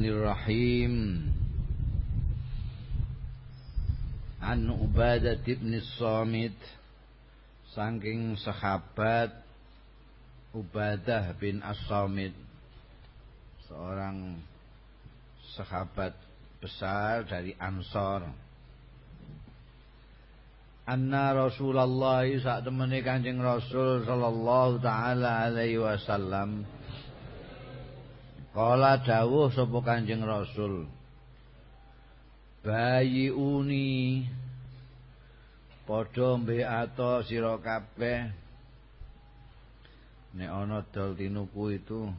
Bismillahirrahmanirrahim. An Ubadah bin Samit. Saking sahabat Ubadah bin As-Samit. Seorang sahabat besar dari Ansor Anna Rasulullah saat temani Kanjeng Rasul sallallahu taala alaihi wasallam Kala dawuh sapa Kanjeng Rasul. Bayi uni padha mbeato sira kabeh nek ana dol tinuku itu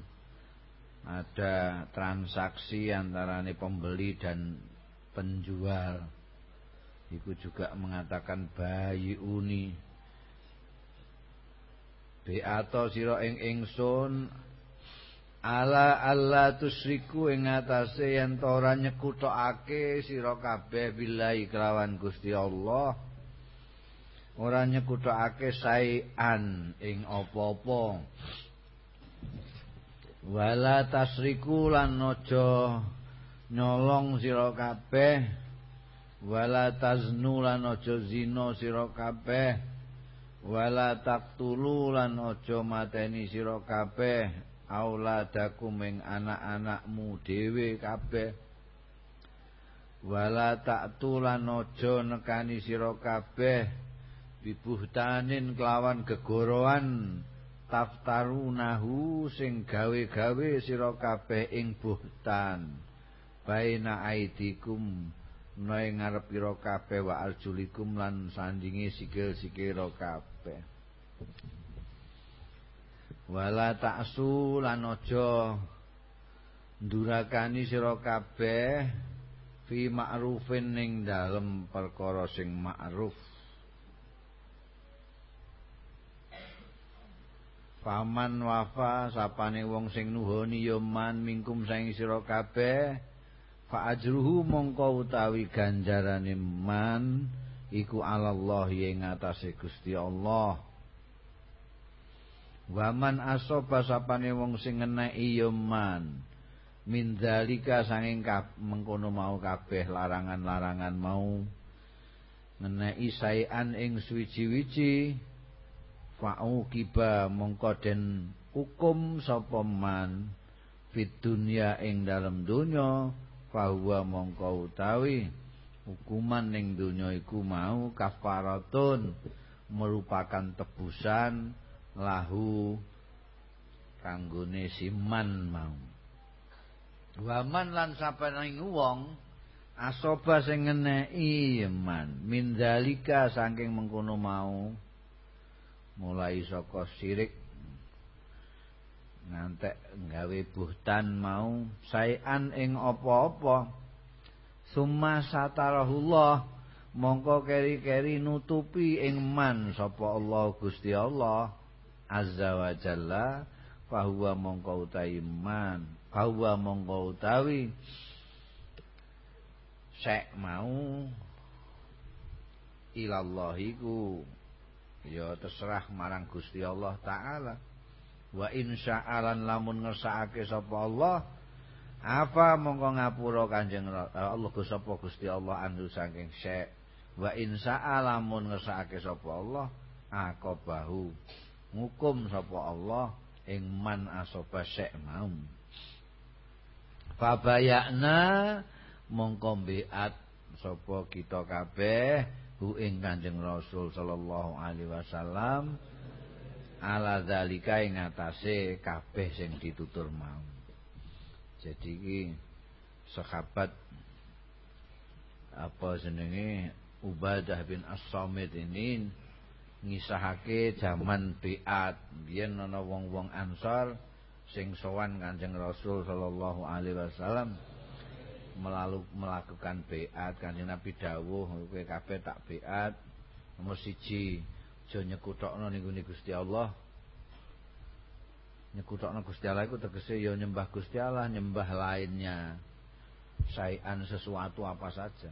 ada transaksi antarane pembeli dan penjual. Iku juga mengatakan bayi uni. Beato sira ing ingsun Ala Allah tusriku ing atase yen ora nyekutokake sira kabeh billahi kelawan Gusti Allah. Ora nyekutokake saean ing apa-apa. Wala tasriku lan aja nyolong sira kabeh. Wala taznu lan aja zina sira kabeh. Wala taqtulu lan aja mateni sira kabeh auladakum ing anak-anakmu dhewe kabeh. Wala taktulan aja nekani sira kabeh. Bibuhtanin kelawan gegoroan taftarunahu sing gawe-gawe sira kabeh ing buhtan. Baina aidikum nae ngarep sira kabeh wa arjulikum lan sandinge sikil-sikil kabeh wala ta'su lan aja ndurakani sira kabeh fi ma'rufin ning dalem perkara sing ma'ruf. Paman wafa sapane wong sing nuhoni ya man mingkum saing sira kabeh fa ajruhu mongko utawi ganjarane man iku Allah ing atase Gusti Allah Waman asoba sapane wong sing ngeneki ya man. Min dzalika sanging mengkono mau kabeh larangan-larangan mau ngeneki saean ing suwiji-wiji. Fa'u kiba mongko den hukum sapa man fit dunya ing dalam dunya fahuwa mongko utawi hukuman ning dunya iku mau kafaratun merupakan tebusan lahu kanggone siman mau. Waman lan sapening wong asoba sing ngeneki man min zalika saking mengkono mau mulai saka sirik ngantek gawe buhtan mau saean ing apa-apa. Summa satarahullah mongko keri-keri nutupi ing man sapa Allah Gusti Allah azza wa jalla fahuwa mongko utawi man fahuwa mongko utawi sek mau ilallahiku ya terserah marang Gusti Allah taala. Wa insya'alan lamun ngersakake sapa Allah apa mongko ngapura Kanjeng Allah sapa Gusti Allah andu saking sek? Wa insya'alamun ngersakake sapa Allah aqabahu ngukum sapa Allah ing man asoba syek mau fabayakna mongko biat sapa kita kabeh hu ing Kanjeng Rasul sallallahu alaihi wasallam ala zalika ing atase kabeh sing ditutur mau jadi iki sahabat apa jenenge? Ubadah bin As-Samit ini ngisahake zaman biat. Biyen ana wong-wong Ansor sing sowan Kanjeng Rasul sallallahu alaihi wasallam melalu melakukan biat. Kanjeng Nabi dawuh kowe kabeh tak biat. Nomor siji aja nyekutokno ning Gusti Allah. Nyekutokno Gusti Allah iku tegese ya nyembah Gusti Allah nyembah lainnya. Sayan sesuatu apa saja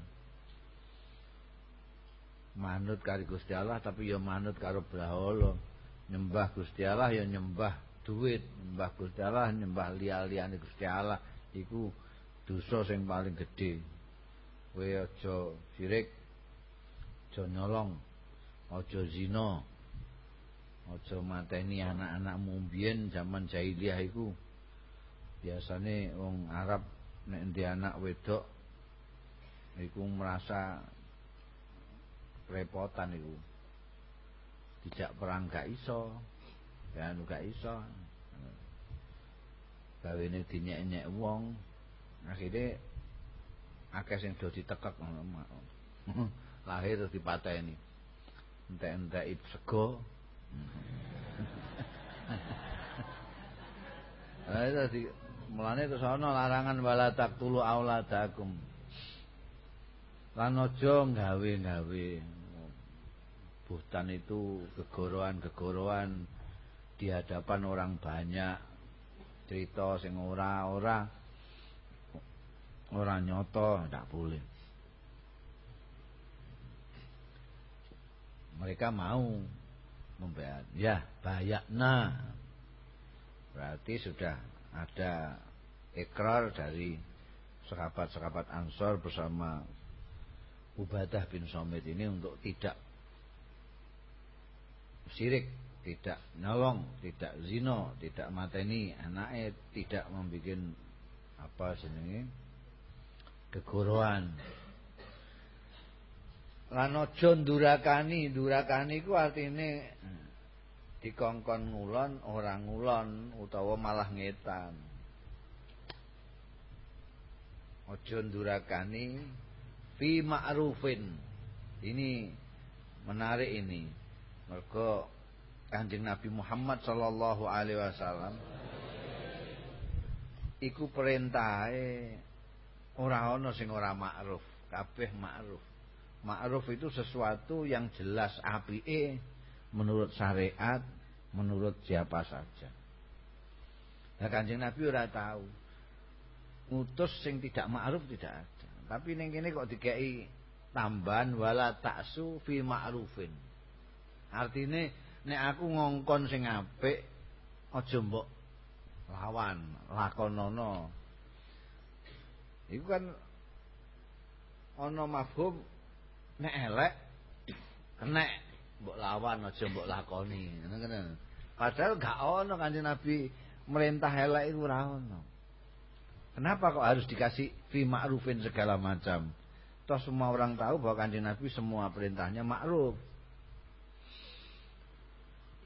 manut karo Gusti Allah tapi ya manut karo brahala. Nyembah Gusti Allah ya nyembah duit nyembah Gusti Allah nyembah liya-liyane Gusti Allah. Iku dosa sing paling gedhe. Kowe aja sirik aja nyolong aja zina aja mateni anak-anakmu. Mbiyen zaman jahiliyah iku biasane wong Arab nek anak wedok iku merasa repotan iku tidak perang gak iso. Ya gak iso. Gawene dinyek-nyek wong. Akhirnya akeh sing do ditekek lahir terus dipateni. Entek-entek sego. Nah, itu mulane terus ana larangan wala taqtulu auladakum. Lan aja gawe-gawe buhtan itu kegoroan-kegoroan di hadapan orang banyak cerita sing ora ora nyoto ndak boleh. Mereka mau membayar. Ya bayakna. Berarti sudah ada ikrar dari sekapat-sekapat Ansor bersama Ubadah bin Somit ini untuk tidak syirik, tidak nyolong, tidak zino, tidak mateni anaknya, tidak membuat apa jenenge kegoroan. Lan aja durakani, durakani ku artine dikongkon ngulon, orang ngulon utawa malah ngetan. Aja durakani fi ma'rufin. Ini menarik ini. Mergo Kanjeng Nabi Muhammad sallallahu alaihi wasallam iku perintahe ora ana sing ora ma'ruf, kabeh ma'ruf. Ma'ruf itu sesuatu yang jelas apike menurut syariat, menurut siapa saja. Nah Kanjeng Nabi ora tahu. Ngutus sing tidak ma'ruf tidak ada. Tapi ning kene kok dikei tambahan wala taksu fi ma'rufin. Artine nek aku ngongkon sing apik aja mbok lawan, lakonono. Iku kan ana mafhum nek elek kenek mbok lawan aja mbok lakoni, ngono Padahal gak ono Kanjeng Nabi merintah elek itu ora ono. Kenapa kok harus dikasih fi ma'rufin segala macam? Toh semua orang tahu bahwa Kanjeng Nabi semua perintahnya ma'ruf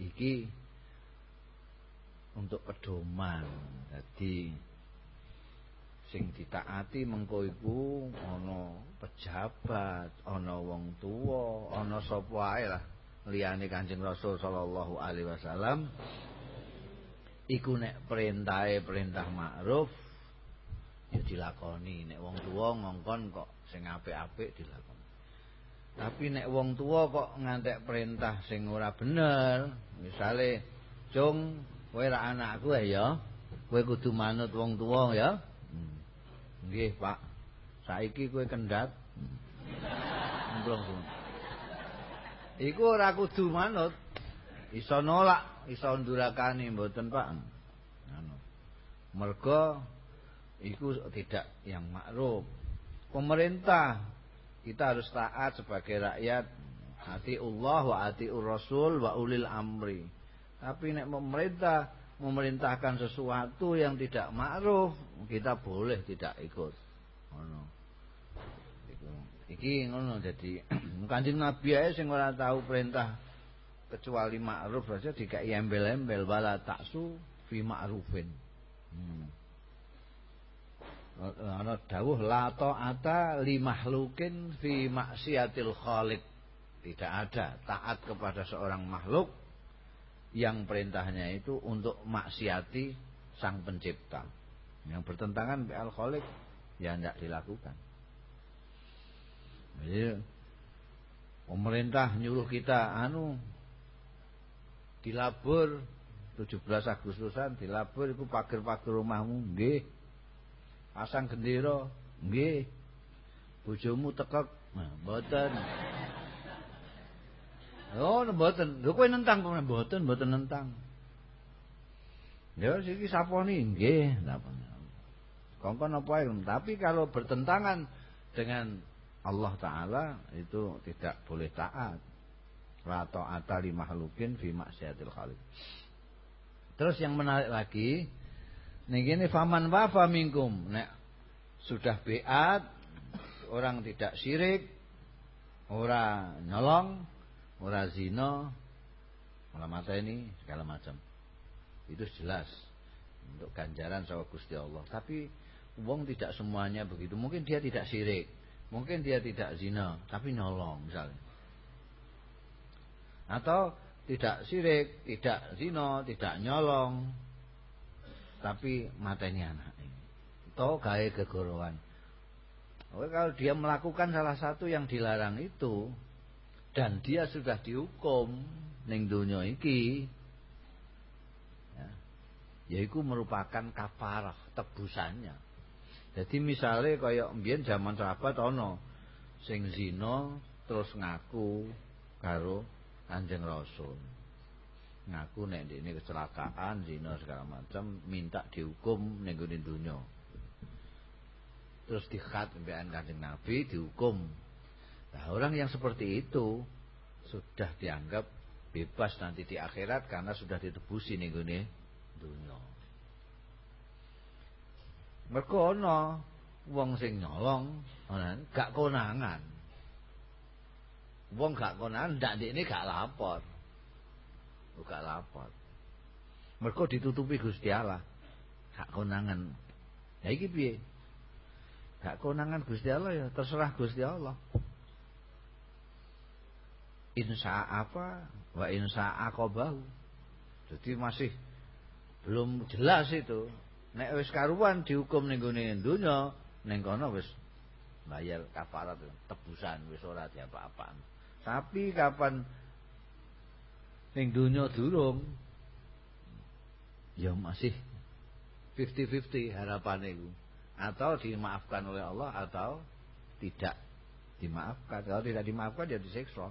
iki untuk pedoman. Jadi sing ditaati mengko iku ana pejabat ana wong tuwa ana sapa lah liyane Kanjeng Rasul sallallahu alaihi wasallam. Iku nek perintahe perintah ma'ruf ya dilakoni. Nek wong tuwa ngongkon kok sing apik-apik dilakoni tapi nek wong tua kok ngantek perintah sing ora bener, misale cung kowe ra anakku ya, kowe kudu manut wong tua ya. Hmm. Nggih, Pak. Saiki kowe kendhat. Emplong Iku ora kudu manut. Iso nolak, iso ndurakani mboten, Pak. Anu. Mergo iku tidak yang makruf. Pemerintah kita harus taat sebagai rakyat. Hati Allah wa hati Rasul wa ulil amri. Tapi nek pemerintah memerintahkan sesuatu yang tidak ma'ruf kita boleh tidak ikut. Ngono. Iki ngono jadi. Kanjeng Nabi ae sing ora tahu perintah kecuali ma'ruf saja dikai embel-embel bala taksu fi ma'rufin. Hmm ana dawuh la taata li makhlukin fi maksiatil khaliq. Tidak ada taat kepada seorang makhluk yang perintahnya itu untuk maksiati sang pencipta. Yang bertentangan dengan khaliq ya tidak dilakukan. Jadi pemerintah nyuruh kita anu dilabur 17 Agustusan dilabur itu pagar-pagar rumahmu nggih pasang gendera nggih bojomu tekek nah mboten Oh, mboten. Lho kowe nentang kok mboten, mboten nentang. Ya siki saponi nggih, napa. kongkon apa ilmu. Tapi kalau bertentangan dengan Allah Ta'ala itu tidak boleh taat. La ta'ata li makhlukin fi maksiatil khaliq. Terus yang menarik lagi, nih gini faman wafa minkum. Nek sudah beat, orang tidak syirik, orang nyolong, orang zina, malah mata ini segala macam. Itu jelas untuk ganjaran sama Gusti Allah. Tapi wong tidak semuanya begitu. Mungkin dia tidak syirik, mungkin dia tidak zina, tapi nyolong misalnya. Atau tidak syirik, tidak zina, tidak nyolong, tapi matanya anak. Atau gaya kegorowan. Kalau dia melakukan salah satu yang dilarang itu dan dia sudah dihukum ning donya iki yaitu merupakan kafarah tebusannya. Jadi misalnya kayak mbiyen zaman sahabat ono sing zina terus ngaku karo Kanjeng Rasul. Ngaku nek ini kecelakaan zina segala macam minta dihukum gone donya. Terus dikhat mbekan Kanjeng Nabi dihukum. Nah, orang yang seperti itu sudah dianggap bebas nanti di akhirat karena sudah ditebusi ning dunya. Mergo ana wong sing nyolong, gak konangan. Wong gak konangan ndak ndekne gak lapor. Gak lapor. Mergo ditutupi Gusti Allah. Gak konangan. Ya iki piye? Gak konangan Gusti Allah ya terserah Gusti Allah. Insya apa wa insya akobahu. Jadi masih belum jelas itu. Nek wis karuan dihukum ning gone donya, ning kono wis bayar kafarat tebusan wis ora diapa-apa. Tapi kapan ning donya durung. Ya masih 50-50 harapan itu atau dimaafkan oleh Allah atau tidak dimaafkan. Kalau tidak dimaafkan ya disiksa.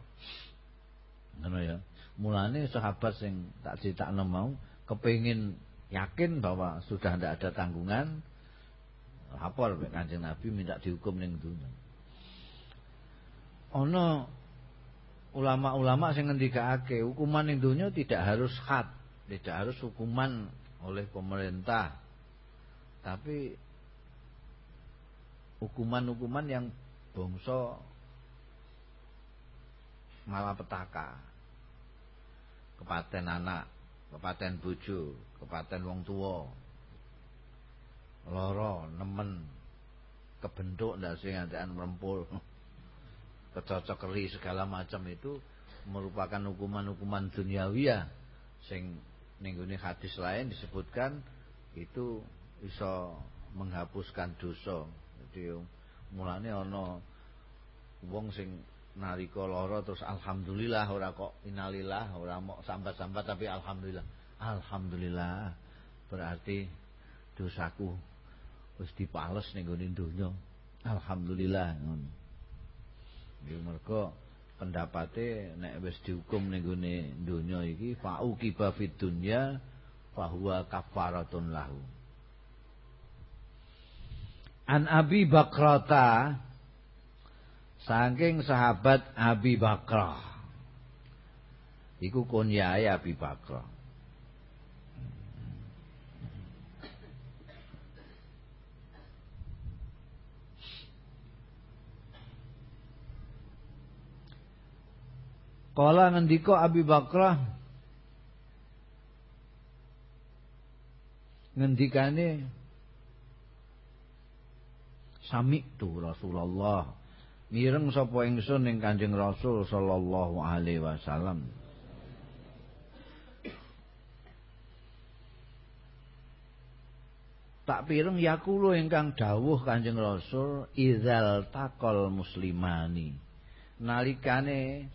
Ngono ya. Mulane sahabat sing tak critakno mau kepengin yakin bahwa sudah tidak ada tanggungan lapor kanjeng Nabi minta dihukum ning dunia ono ulama-ulama sing ngendikake hukuman ning dunia tidak harus khat tidak harus hukuman oleh pemerintah tapi hukuman-hukuman yang bangsa malapetaka kepaten anak kepaten bojo, kepaten wong tua. Loro, nemen, kebentuk ndak sing ngantekan merempul. Kecocok keri segala macam itu merupakan hukuman-hukuman duniawiya sing ning hadis lain disebutkan itu bisa menghapuskan dosa. Jadi mulane ana wong sing nalika lara terus alhamdulillah ora kok innalillah ora mau sambat-sambat tapi alhamdulillah. Alhamdulillah berarti dosaku wis dipales ning gone donya. Alhamdulillah ngono iki mergo pendapate nek wis dihukum ning gone donya iki fauqiba fid dunya fahuwa kafaratun lahu An Abi Bakrata Saking sahabat Abi Bakrah. Iku kunyai Abi Bakrah. Kala ngendika Abi Bakrah ngendikane sami tu Rasulullah. Mireng sapa ingsun ning Kanjeng Rasul sallallahu alaihi wasallam. Tak pireng yakulu ingkang dawuh Kanjeng Rasul idzal taqal muslimani. Nalikane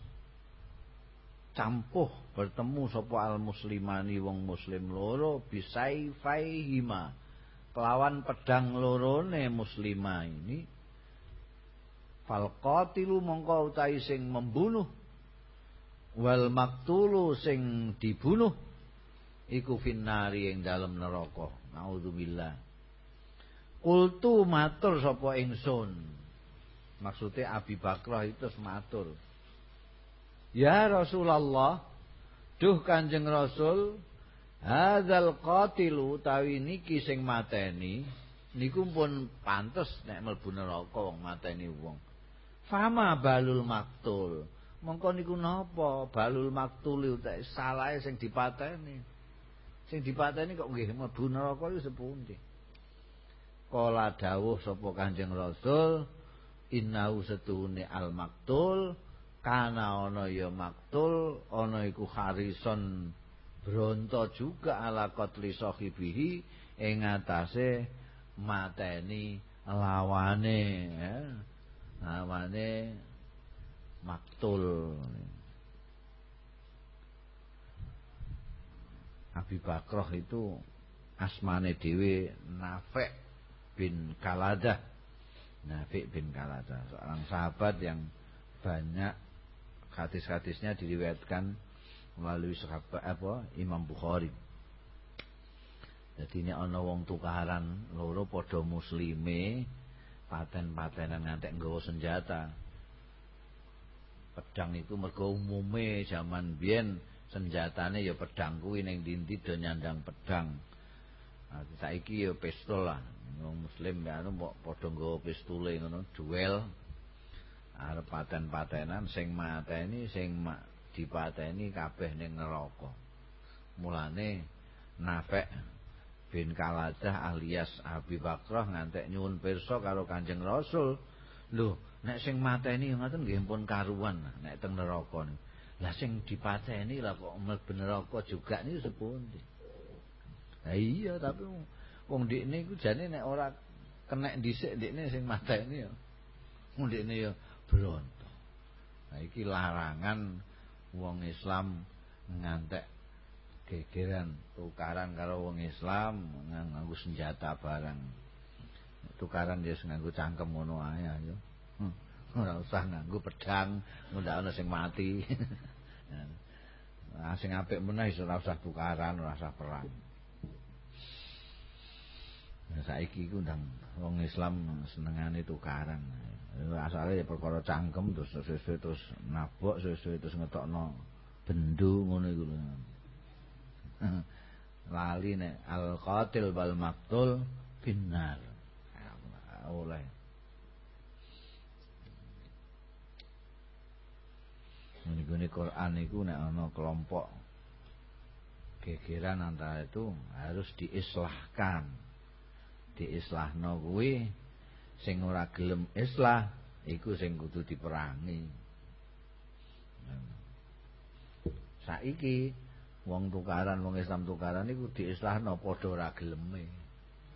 campuh bertemu sapa al muslimani wong muslim loro bisai faihima kelawan pedang lorone muslimah ini. Fal qatilu mongko utahi sing membunuh. Wal maktulu sing dibunuh. Iku finnari ing dalam neraka. Naudzubillah. Kultu matur sapa ingsun. Maksudnya Abi Bakrah itu matur Ya Rasulullah duh Kanjeng Rasul hadzal qatilu tawi niki sing mateni niku pun pantes nek mlebu neraka wong mateni wong. Fama balul maktul. Mongko niku napa? Balul maktul utek salahe sing dipateni. Sing dipateni kok nggih mlebu neraka iku sepundi? Kala dawuh sapa Kanjeng Rasul innahu setune al maktul kana ana ya maktul ana iku harison bronto juga ala qatli sahibihi ing atase mateni lawane ya. Lawane maktul. Abi Bakroh itu asmane dewi Nafek bin Kaladah. Nafi bin Kaladah seorang sahabat yang banyak hadis-hadisnya diriwayatkan melalui sahabat apa Imam Bukhari jadi ini ana wong tukaran loro padha muslime paten-patenan ngantek nggawa senjata pedang itu mergo umume zaman biyen senjatane ya pedang kuwi ning ndi do nyandang pedang Nah, saiki ya pistol lah. Wong muslim ya anu padha nggawa pistole ngono, duel. Arep paten-patenan sing mateni sing ma, dipateni kabeh ning neraka. Mulane Nafek bin Kaladah alias Abi Bakrah ngantek nyuwun pirsa karo Kanjeng Rasul. Lho, nek sing mateni ngoten nggih pun karuan nek teng neraka niku. Lah sing dipateni lah kok mlebu neraka juga niku sepundi? Lah iya tapi wong ndekne iku jane nek ora kenek dhisik ndekne sing mateni ya. Wong ndekne ya bronto. Nah iki larangan wong Islam ngantek gegeran tukaran karo wong Islam nganggo senjata barang. Tukaran dia nganggo cangkem ngono ae ayo. Hmm. Ora usah nganggo pedang, ndak ana sing mati. Nah, sing apik meneh ora usah tukaran, ora usah perang. Ya, saiki iku ndang wong Islam senengane tukaran. Asale ya perkara cangkem terus sesuai terus nabok sesuai terus ngetokno bendu ngono iku lho. Lali nek al qatil wal maktul finnar. Oleh. Ini Quran itu nek ana kelompok gegeran antara itu harus diislahkan diislahno kuwi sing ora gelem islah iku sing kudu diperangi. Saiki wong tukaran wong Islam tukaran iku diislahno padha ora geleme.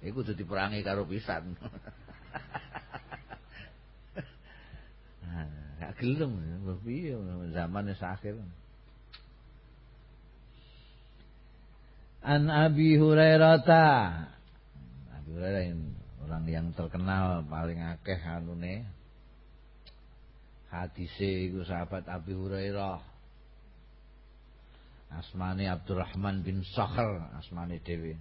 Iku kudu diperangi karo pisan. Gak gelem piye zaman akhir. An Abi Hurairah Hurairah orang yang terkenal paling akeh anune hadise iku sahabat Abi Hurairah. Asmane Abdurrahman bin Sakhr asmane dhewe.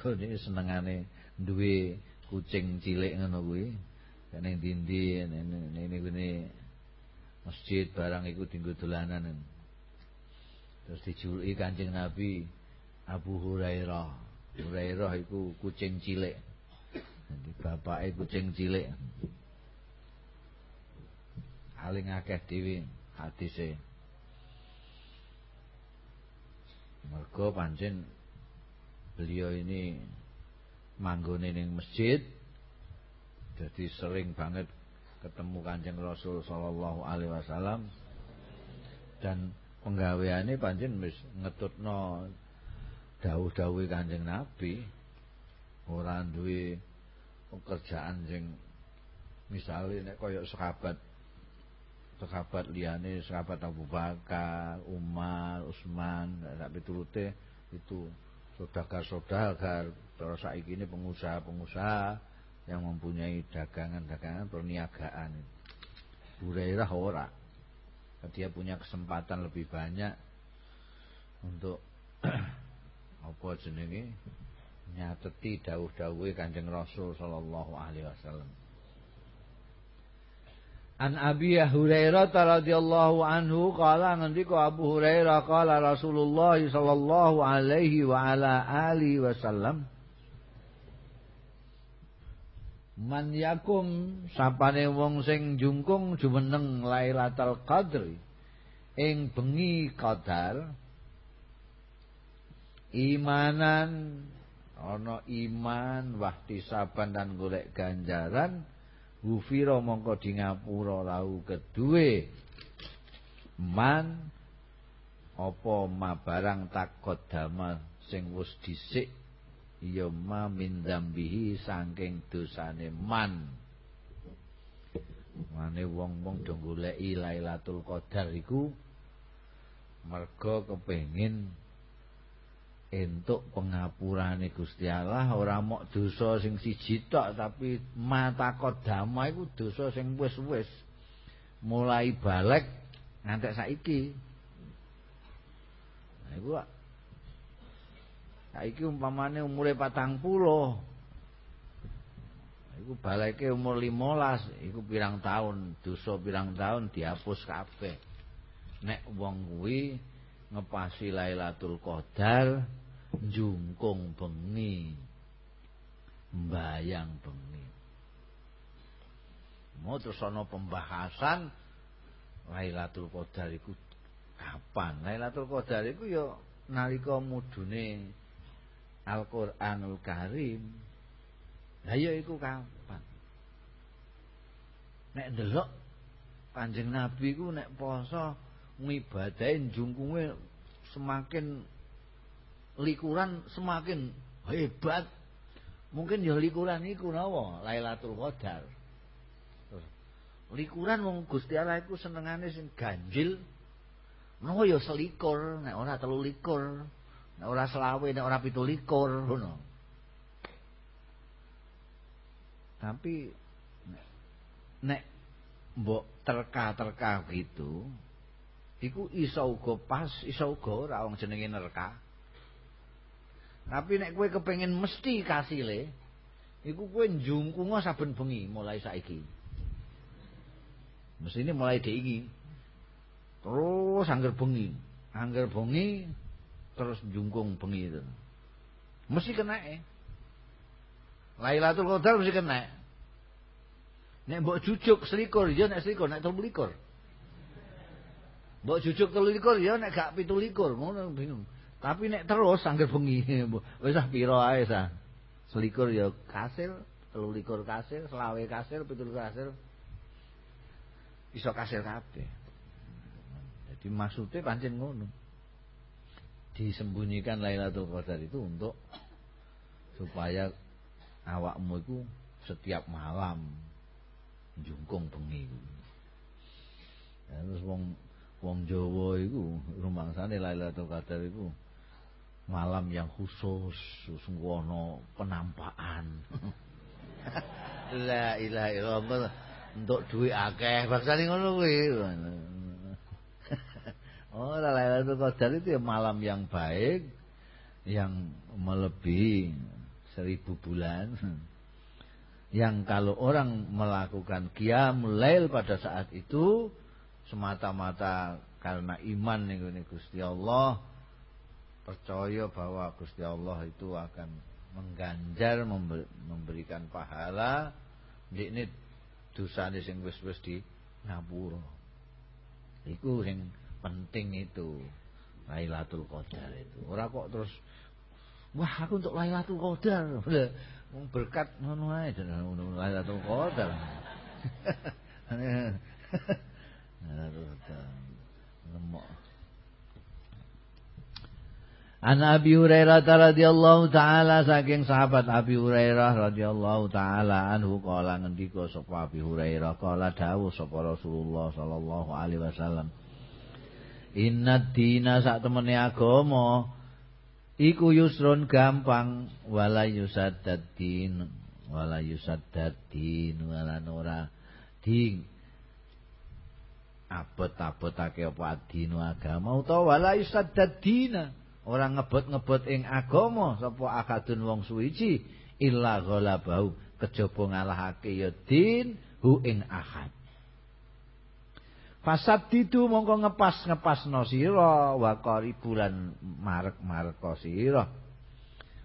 Kene senengane duwe kucing cilik ngono kuwi? Ning dindi ning ngene masjid barang iku dinggo dolanan. Terus dijuluki Kanjeng Nabi Abu Hurairah Hurairah iku kucing cilik. Jadi bapake kucing cilik. Paling akeh dhewe hadise. Mergo pancen beliau ini manggone ning masjid jadi sering banget ketemu Kanjeng Rasul sallallahu alaihi wasallam dan penggaweane pancen wis ngetutno dawuh-dawuhe Kanjeng Nabi ora duwe pekerjaan sing misale nek kaya sahabat sahabat liyane sahabat Abu Bakar, Umar, Utsman, sak piturute itu saudagar-saudagar terus saiki ini pengusaha-pengusaha yang mempunyai dagangan-dagangan perniagaan. Hurairah ora. Dia punya kesempatan lebih banyak untuk apa jenenge nyateti dawuh-dawuhe Kanjeng Rasul sallallahu alaihi wasallam. An Abi Hurairah radhiyallahu anhu qala ngendika Abu Hurairah qala Rasulullah sallallahu alaihi wa ala alihi wasallam Man yakum sapane wong sing jungkung jumeneng Lailatul Qadri ing bengi qadar imanan. Ana iman wahtisaban dan golek ganjaran. Gufira mongko di ngapura lahu kedue man apa ma barang takut dama sing wis dhisik ya ma min dzambihi saking dosane man. Mane wong-wong do goleki Lailatul Qadar iku mergo kepengin entuk pengapurane Gusti Allah ora mok dosa sing siji tok tapi mata kodama iku dosa sing wis-wis. Mulai balik ngantek saiki. Nah iku saiki umpamane umure 40 iku balike umur 15 iku pirang tahun dosa pirang tahun dihapus kabeh. Nek wong kuwi ngepasi Lailatul Qadar jungkung bengi mbayang bengi. Mau terus ana pembahasan Lailatul Qadar iku kapan? Lailatul Qadar iku ya nalika mudune Al-Qur'anul Karim. Lah ya iku kapan? Nek ndelok Kanjeng Nabi ku nek poso ngibadahin jungkunge semakin likuran semakin hebat. Mungkin ya likuran iku napa? Lailatul Qadar. Likuran wong Gusti Allah iku senengane sing ganjil. Menawa ya selikur, nek ora telu likur, nek ora selawe, nek ora pitu likur, ngono. Tapi nek mbok terka-terka gitu, iku iso uga pas, iso uga ora wong jenenge nerka. Tapi nek kowe kepengin mesti kasile, iku kowe njungkunga saben bengi mulai saiki. Mestine mulai diiki. Terus angger bengi, angger bengi terus njungkung bengi itu. Mesti kena eh. Lailatul Qadar mesti kena. Nek mbok jujuk selikur ya nek selikur nek telu likur. Mbok jujuk telu likur ya nek gak pitu likur ngono bingung. Tapi nek terus angger bengi wis ah pira ae sah. Selikur ya kasil, telu likur kasil, selawe kasil, pitul kasil. Iso kasil kabeh. Jadi maksudnya pancen ngono. Disembunyikan Lailatul Qadar itu untuk supaya awakmu itu setiap malam jungkung bengi. Ya, terus wong wong Jawa iku rumangsane Lailatul Qadar iku malam yang khusus sungguh penampakan. La ilaha illallah untuk duit akeh baksane ngono kuwi. Oh Lailatul Qadar itu ya malam yang baik yang melebihi seribu bulan. Yang kalau orang melakukan qiyam lail pada saat itu semata-mata karena iman nih Gusti Allah percaya bahwa Gusti Allah itu akan mengganjar memberikan pahala. Ini dosane sing wis-wis di ngapura. Iku sing penting itu Lailatul Qadar itu. Ora kok terus wah aku untuk Lailatul Qadar. Berkat ngono ae Lailatul Qadar An Abi Hurairah radhiyallahu taala saking sahabat Abi Hurairah radhiyallahu taala anhu kala ngendika sapa Abi Hurairah kala dawuh sapa Rasulullah sallallahu alaihi wasallam Inna dina sak temene agama iku yusrun gampang wala yusaddad din wala yusaddad din wala nora ding abot-abotake apa adinu agama utawa wala yusaddad dina. Ora ngebut-ngebut ing agama sapa akadun wong suwiji illa ghalabau kejaba ngalahake ya din hu ing ahad Fasad didu mongko ngepas ngepas no sira wa qaribulan marek marek sira.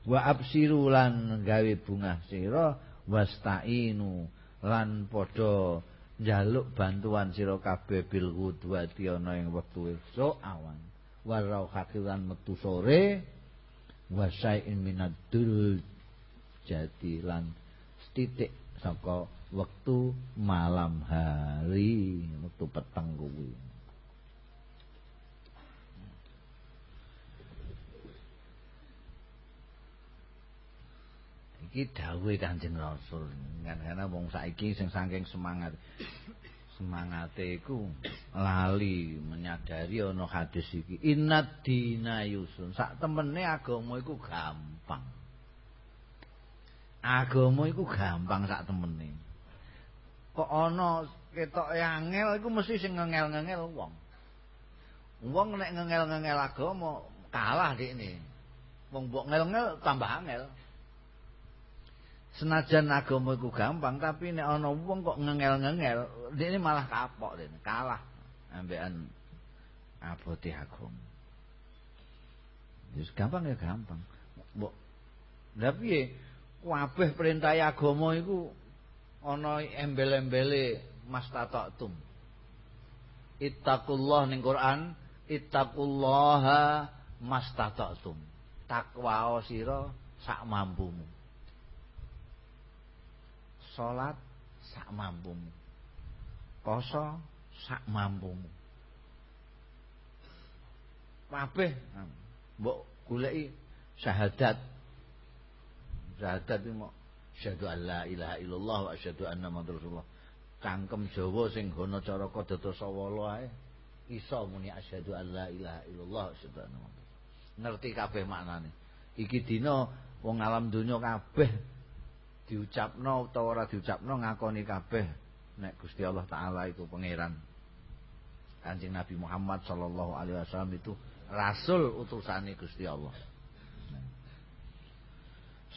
Wa absiru lan gawe bunga sira wastainu lan padha njaluk bantuan sira kabeh bil ghudwati ana ing wektu esuk awan. Warau hakilan metu sore wasai'in minad jadi lan titik saka wektu malam hari wektu peteng kuwi iki dawuhe Kanjeng Rasul. Karena wong saiki sing saking semangat semangate iku lali menyadari ana hadis iki. Inad dina yusun. Sak temene agama iku gampang. Agama iku gampang sak temene. Kok ana ketok angel iku mesti sing ngengel-ngengel wong. Wong nek ngengel-ngengel agama kalah dikne. Wong mbok ngel-ngel tambah angel senajan agama iku gampang tapi nek ana wong kok ngengel-ngengel ini malah kapok dene kalah ambekan abote agama Wis gampang ya gampang. Mbok Lah piye? Kabeh perintah agama iku ana embel-embele mastata'tum. Ittaqullah ning Quran, ittaqullaha mastata'tum. Takwa sira sak mampumu. Salat sak mampumu poso sak mampumu kabeh. Mbok goleki syahadat. Syahadat iki mok syahadu alla ilaha illallah wa asyhadu anna muhammadar rasulullah. Cangkem Jawa sing gono caraka dadosawala ae iso muni asyhadu alla ilaha illallah wa asyhadu anna muhammadar ngerti kabeh maknane. Iki dina wong alam donya kabeh diucapno utawa ora diucapno ngakoni kabeh nek Gusti Allah taala itu pangeran. Kanjeng Nabi Muhammad sallallahu alaihi wasallam itu rasul utusane Gusti Allah.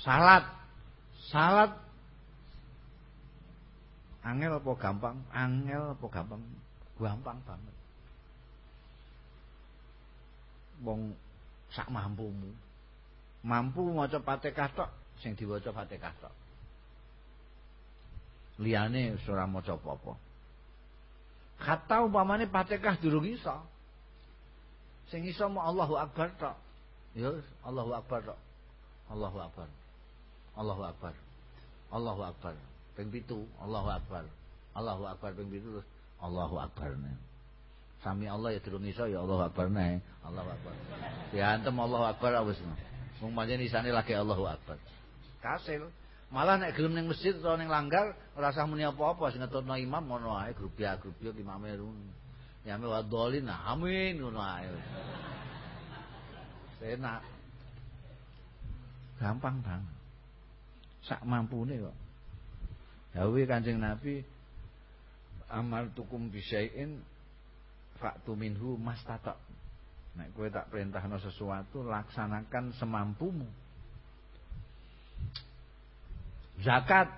Salat salat angel apa gampang? Angel apa gampang? Gampang banget. Wong sak mampumu. Mampu maca Fatihah tok sing diwaca Fatihah tok. Liyane ora maca apa-apa. Kata umpamane Fatihah durung iso. Sing iso mau Allahu Akbar tok. Ya Allahu Akbar tok. Allahu Akbar. Allahu Akbar. Allahu Akbar. Ping 7 Allahu Akbar. Allahu Akbar ping 7 Allahu Akbar. Sami Allah ya durung iso ya Allahu Akbar nih. Allahu Akbar. Diantem Allahu Akbar wis. Wong pancen isane lagi Allahu Akbar. Kasil. Malah nek gelem ning masjid utawa ning langgar ora usah muni apa-apa sing ngetutno imam ngono ae grup-grup imame run. Ya me wadolin amin ngono ae. Enak. Gampang banget. Sak mampune kok. Dawe Kanjeng Nabi amal tukum bisain faktu minhu mastata. Nek kowe tak perintahno sesuatu laksanakan semampumu. Zakat.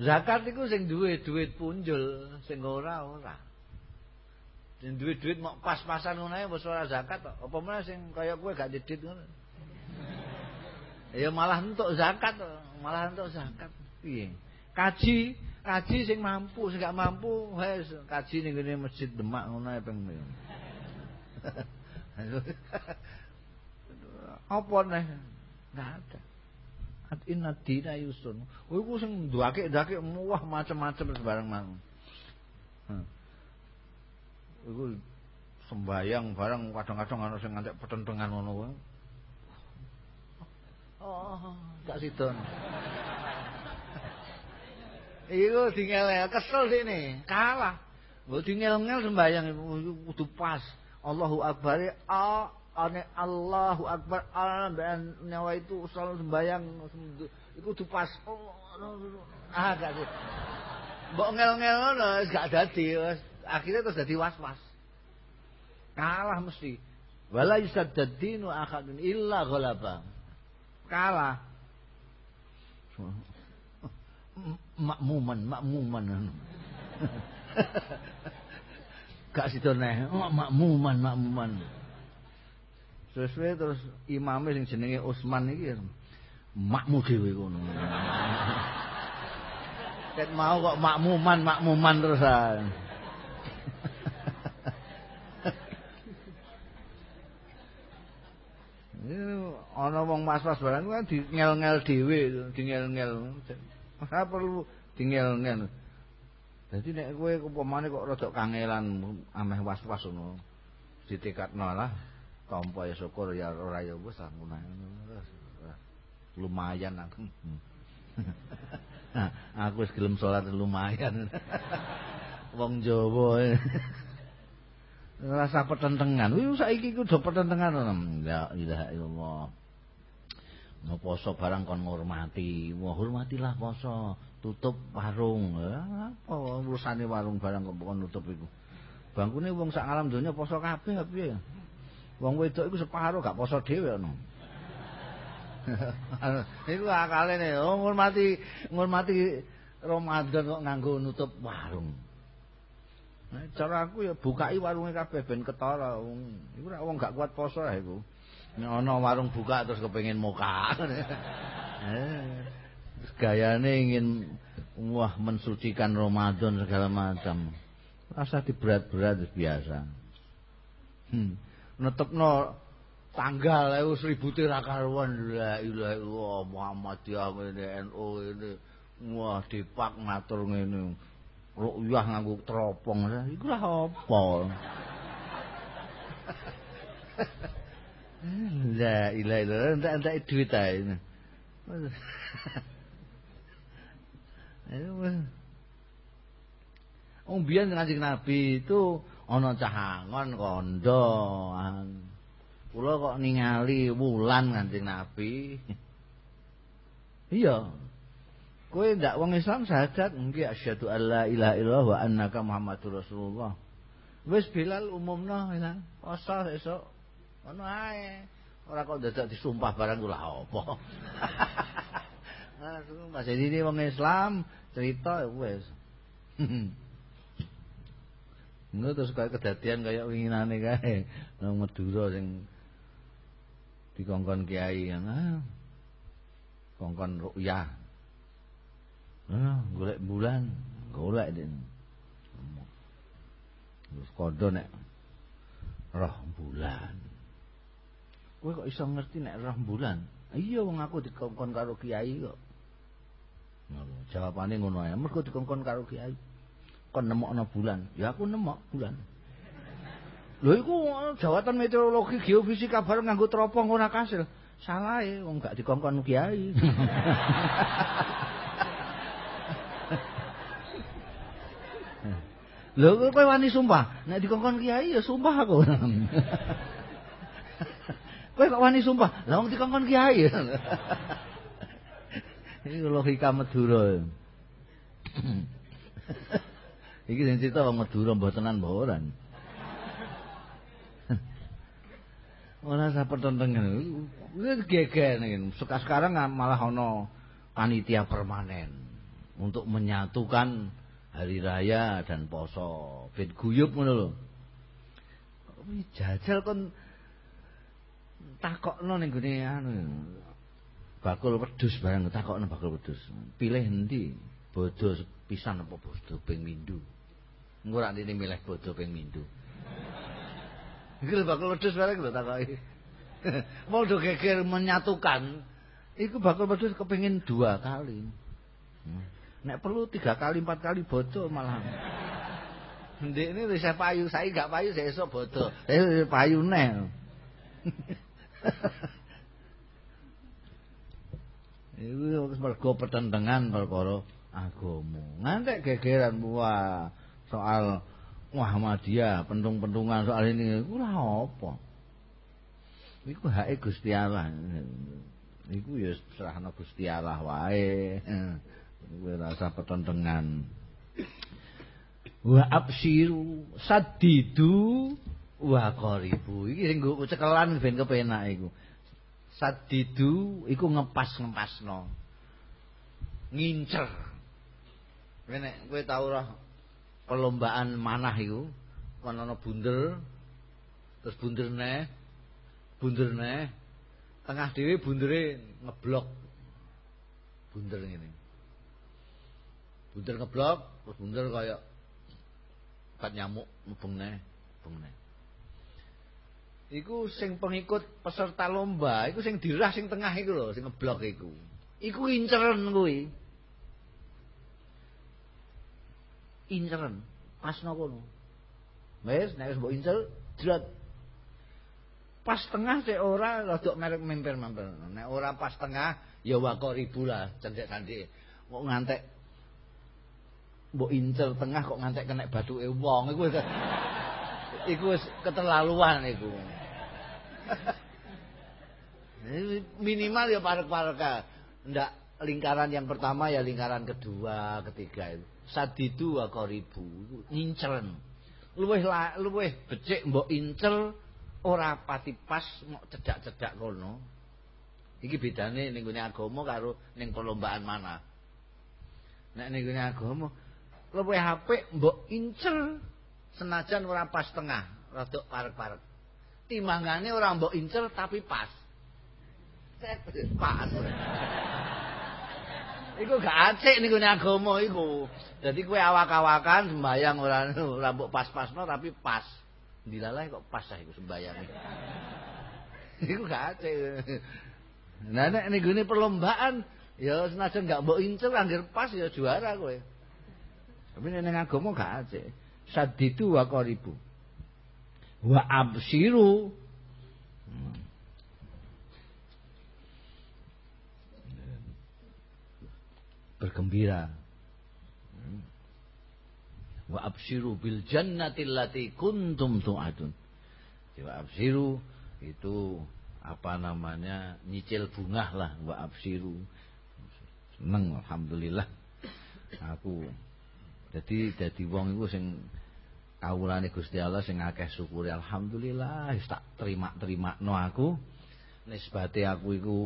Zakat itu sing duwe duit punjul sing ora ora. Sing duwe duit mau pas-pasan ngono ae wis ora zakat kok. Apa meneh sing kaya kowe gak didit ngono? Ya malah entuk zakat malah entuk zakat. Piye? Kaji kaji sing mampu sing gak mampu wis kaji ning ngene masjid Demak ngono ae peng apa nih nggak ada inna dina yusun. Oh iku sing ndake-ndake muah macam-macam barang mang. Hmm. Iku sembayang barang kadang-kadang ana sing ngantek petentengan ngono wae. Oh, gak sidon. Iku dingel kesel sini, kalah. Mbok dingel-ngel sembayang kudu pas. Allahu Akbar. Ah ane Allahu Akbar dan nyawa itu selalu sembayang itu tuh pas oh, ah gak sih mbok ngel-ngel gak dadi akhirnya terus dadi was-was kalah mesti Wala yusaddadinu akadun illa ghalaba. Kalah. Makmuman, makmuman. Gak sido neh, makmuman, makmuman. Sesuai terus imamnya sing jenenge Utsman iki makmu dhewe ngono. Ket mau kok makmuman makmuman terus ah. ana wong mas-mas barang kan di ngel-ngel dhewe, di ngel-ngel. Ora perlu di ngel-ngel. Dadi nek kowe upamane kok rada kangelan ameh was-was ngono. Ditekatno lah tampa ya syukur ya ora ya wis. Lumayan aku. aku wis gelem salat lumayan. Wong Jawa. Rasa pertentangan. Wih saiki ku do pertentangan. Ya ilaha illallah. Mau poso barang kon ngurmati, mau hormatilah poso, tutup warung. Ya, apa urusane warung barang kok kon nutup iku. Bangkune wong sak alam donya poso kabeh piye? Wong wedok iku separo gak poso dhewe ono. Iku akale ne, oh, ngurmati ngurmati Ramadan kok nganggo nutup warung. Nah, cara aku ya bukai warunge kabeh ben ketara. Iku ora wong gak kuat poso lah iku. Nek warung buka terus kepengin muka. eh, gayane ingin wah mensucikan Ramadan segala macam. Rasa diberat-berat biasa. Hmm. Netepno tanggal wis ribute ra karuan. La ilaha illallah Muhammadiyah ngene NU ini wah dipak matur ngene. Ruyah nganggo teropong. Iku lah apa? La ilaha illallah entek entek duit ae Wong biyen Nabi itu ana cahangon kondo Kula kok ningali wulan Kanjeng Nabi. iya. Kowe ndak wong Islam syahadat nggih asyhadu alla ilaha illallah wa annaka Muhammadur Rasulullah. Wis Bilal umumno ya, poso esuk. Ngono ae. Ora kok dadak disumpah barang kula apa. Nah, ini wong Islam cerita wis. Ngono terus kaya kedadian kaya winginane kae. Nang Madura sing dikongkon kiai yang ah, kongkon rukyah. Ah, golek bulan. Golek den terus kodo nek roh bulan. Kowe kok iso ngerti nek roh bulan? Iya wong aku dikongkon karo kiai kok. Jawabane ngono ae. Mergo dikongkon karo kiai kon nemokno bulan ya aku nemok bulan Lho iku jawatan meteorologi geofisika bareng nganggo teropong ora kasil. Salah e wong gak dikongkon kiai. Lho kowe wani sumpah, nek dikongkon kiai ya sumpah aku. kowe kok wani sumpah, lah wong dikongkon kiai. Iki logika Madura. Iki sing cerita wong Madura mbotenan mboran. Ora sa pertentangan. Ini geger nih. Sekarang malah ono panitia permanen untuk menyatukan hari raya dan poso. Ben guyub ngono lho. Jajal kon takokno ning gone anu. Bakul wedhus barang takokno bakul wedhus. Pilih endi? Bodo pisan apa bodo ping? Engko rak milih bodo ping mindu. Iki lho bakul wedhus bareng lho takoki. Mau do geger menyatukan. Iku bakul wedhus kepengin dua kali. Nek perlu tiga kali, empat kali bodoh malah. Ndek ini wis payu, saya gak payu, saya esok bodoh. Saya payu neh. Iku mergo pertentangan perkara agama. Ngantek gegeran wah soal Muhammadiyah, pentung-pentungan soal ini iku lah apa? Iku hake Gusti Allah. Iku ya serahno Gusti Allah wae. Iku rasa petentengan. Wa absiru sadidu wa qaribu iki sing nggo cekelan ben kepenak iku sadidu iku ngepas-ngepasno ngincer nek kowe tau roh perlombaan manah iku kon ana bunder terus bunder neh bunder neh tengah dhewe bundere ngeblok bunder ngene. Bunder ngeblok terus bunder kaya kat nyamuk mubeng neh mubeng neh. Iku sing pengikut peserta lomba iku sing dirah sing tengah iku lho sing ngeblok iku. Iku inceren kuwi inceren pasno kono wis nek wis mbok incer jret pas tengah sik ora rada merek memper-memper nek ora pas tengah ya wako ribu lah cendek sandi kok ngantek mbok incer tengah kok ngantek kena bathuke wong iku iku wis keterlaluan iku. Minimal ya parek-parek ndak lingkaran yang pertama ya lingkaran kedua ketiga itu sadidu wa qaribu nginceren luwih luwih becik mbok incer ora pati pas mok cedak-cedak kono. Iki bedane ning gone agama karo ning perlombaan mana. Nek ning gone agama luwih apik mbok incer senajan ora pas tengah rada parek-parek. Timbangane ora mbok incer tapi pas. Pas Iku gak acik niku agama iku. Dadi kowe awak-awakan sembayang ora ora mbok pas-pasno tapi pas. Dilalah kok pas ah iku sembayang. iku gak acik. Nah nek niku perlombaan ya senajan gak mbok incer anggere pas ya juara kowe. Tapi nek agama gak acik. Saditu wa qaribu. Wa absiru bergembira. Wa abshiru bil jannati allati kuntum tu'adun. Wa abshiru itu apa namanya nyicil bunga lah wa abshiru. Seneng alhamdulillah. Aku jadi jadi wong iku sing kawulane Gusti Allah sing akeh syukur alhamdulillah tak terima-terima no aku nisbate aku iku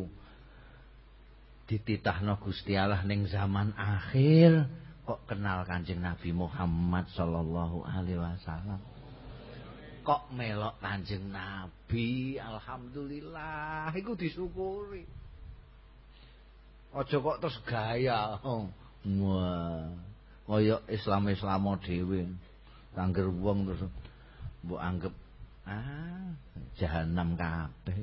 dititahno Gusti Allah ning zaman akhir kok kenal Kanjeng Nabi Muhammad sallallahu alaihi wasallam? Kok melok Kanjeng Nabi? Alhamdulillah iku disyukuri. Aja kok terus gaya. Oh, wah kaya Islam-Islam dhewe. Kangger wong terus mbok anggap ah jahanam kabeh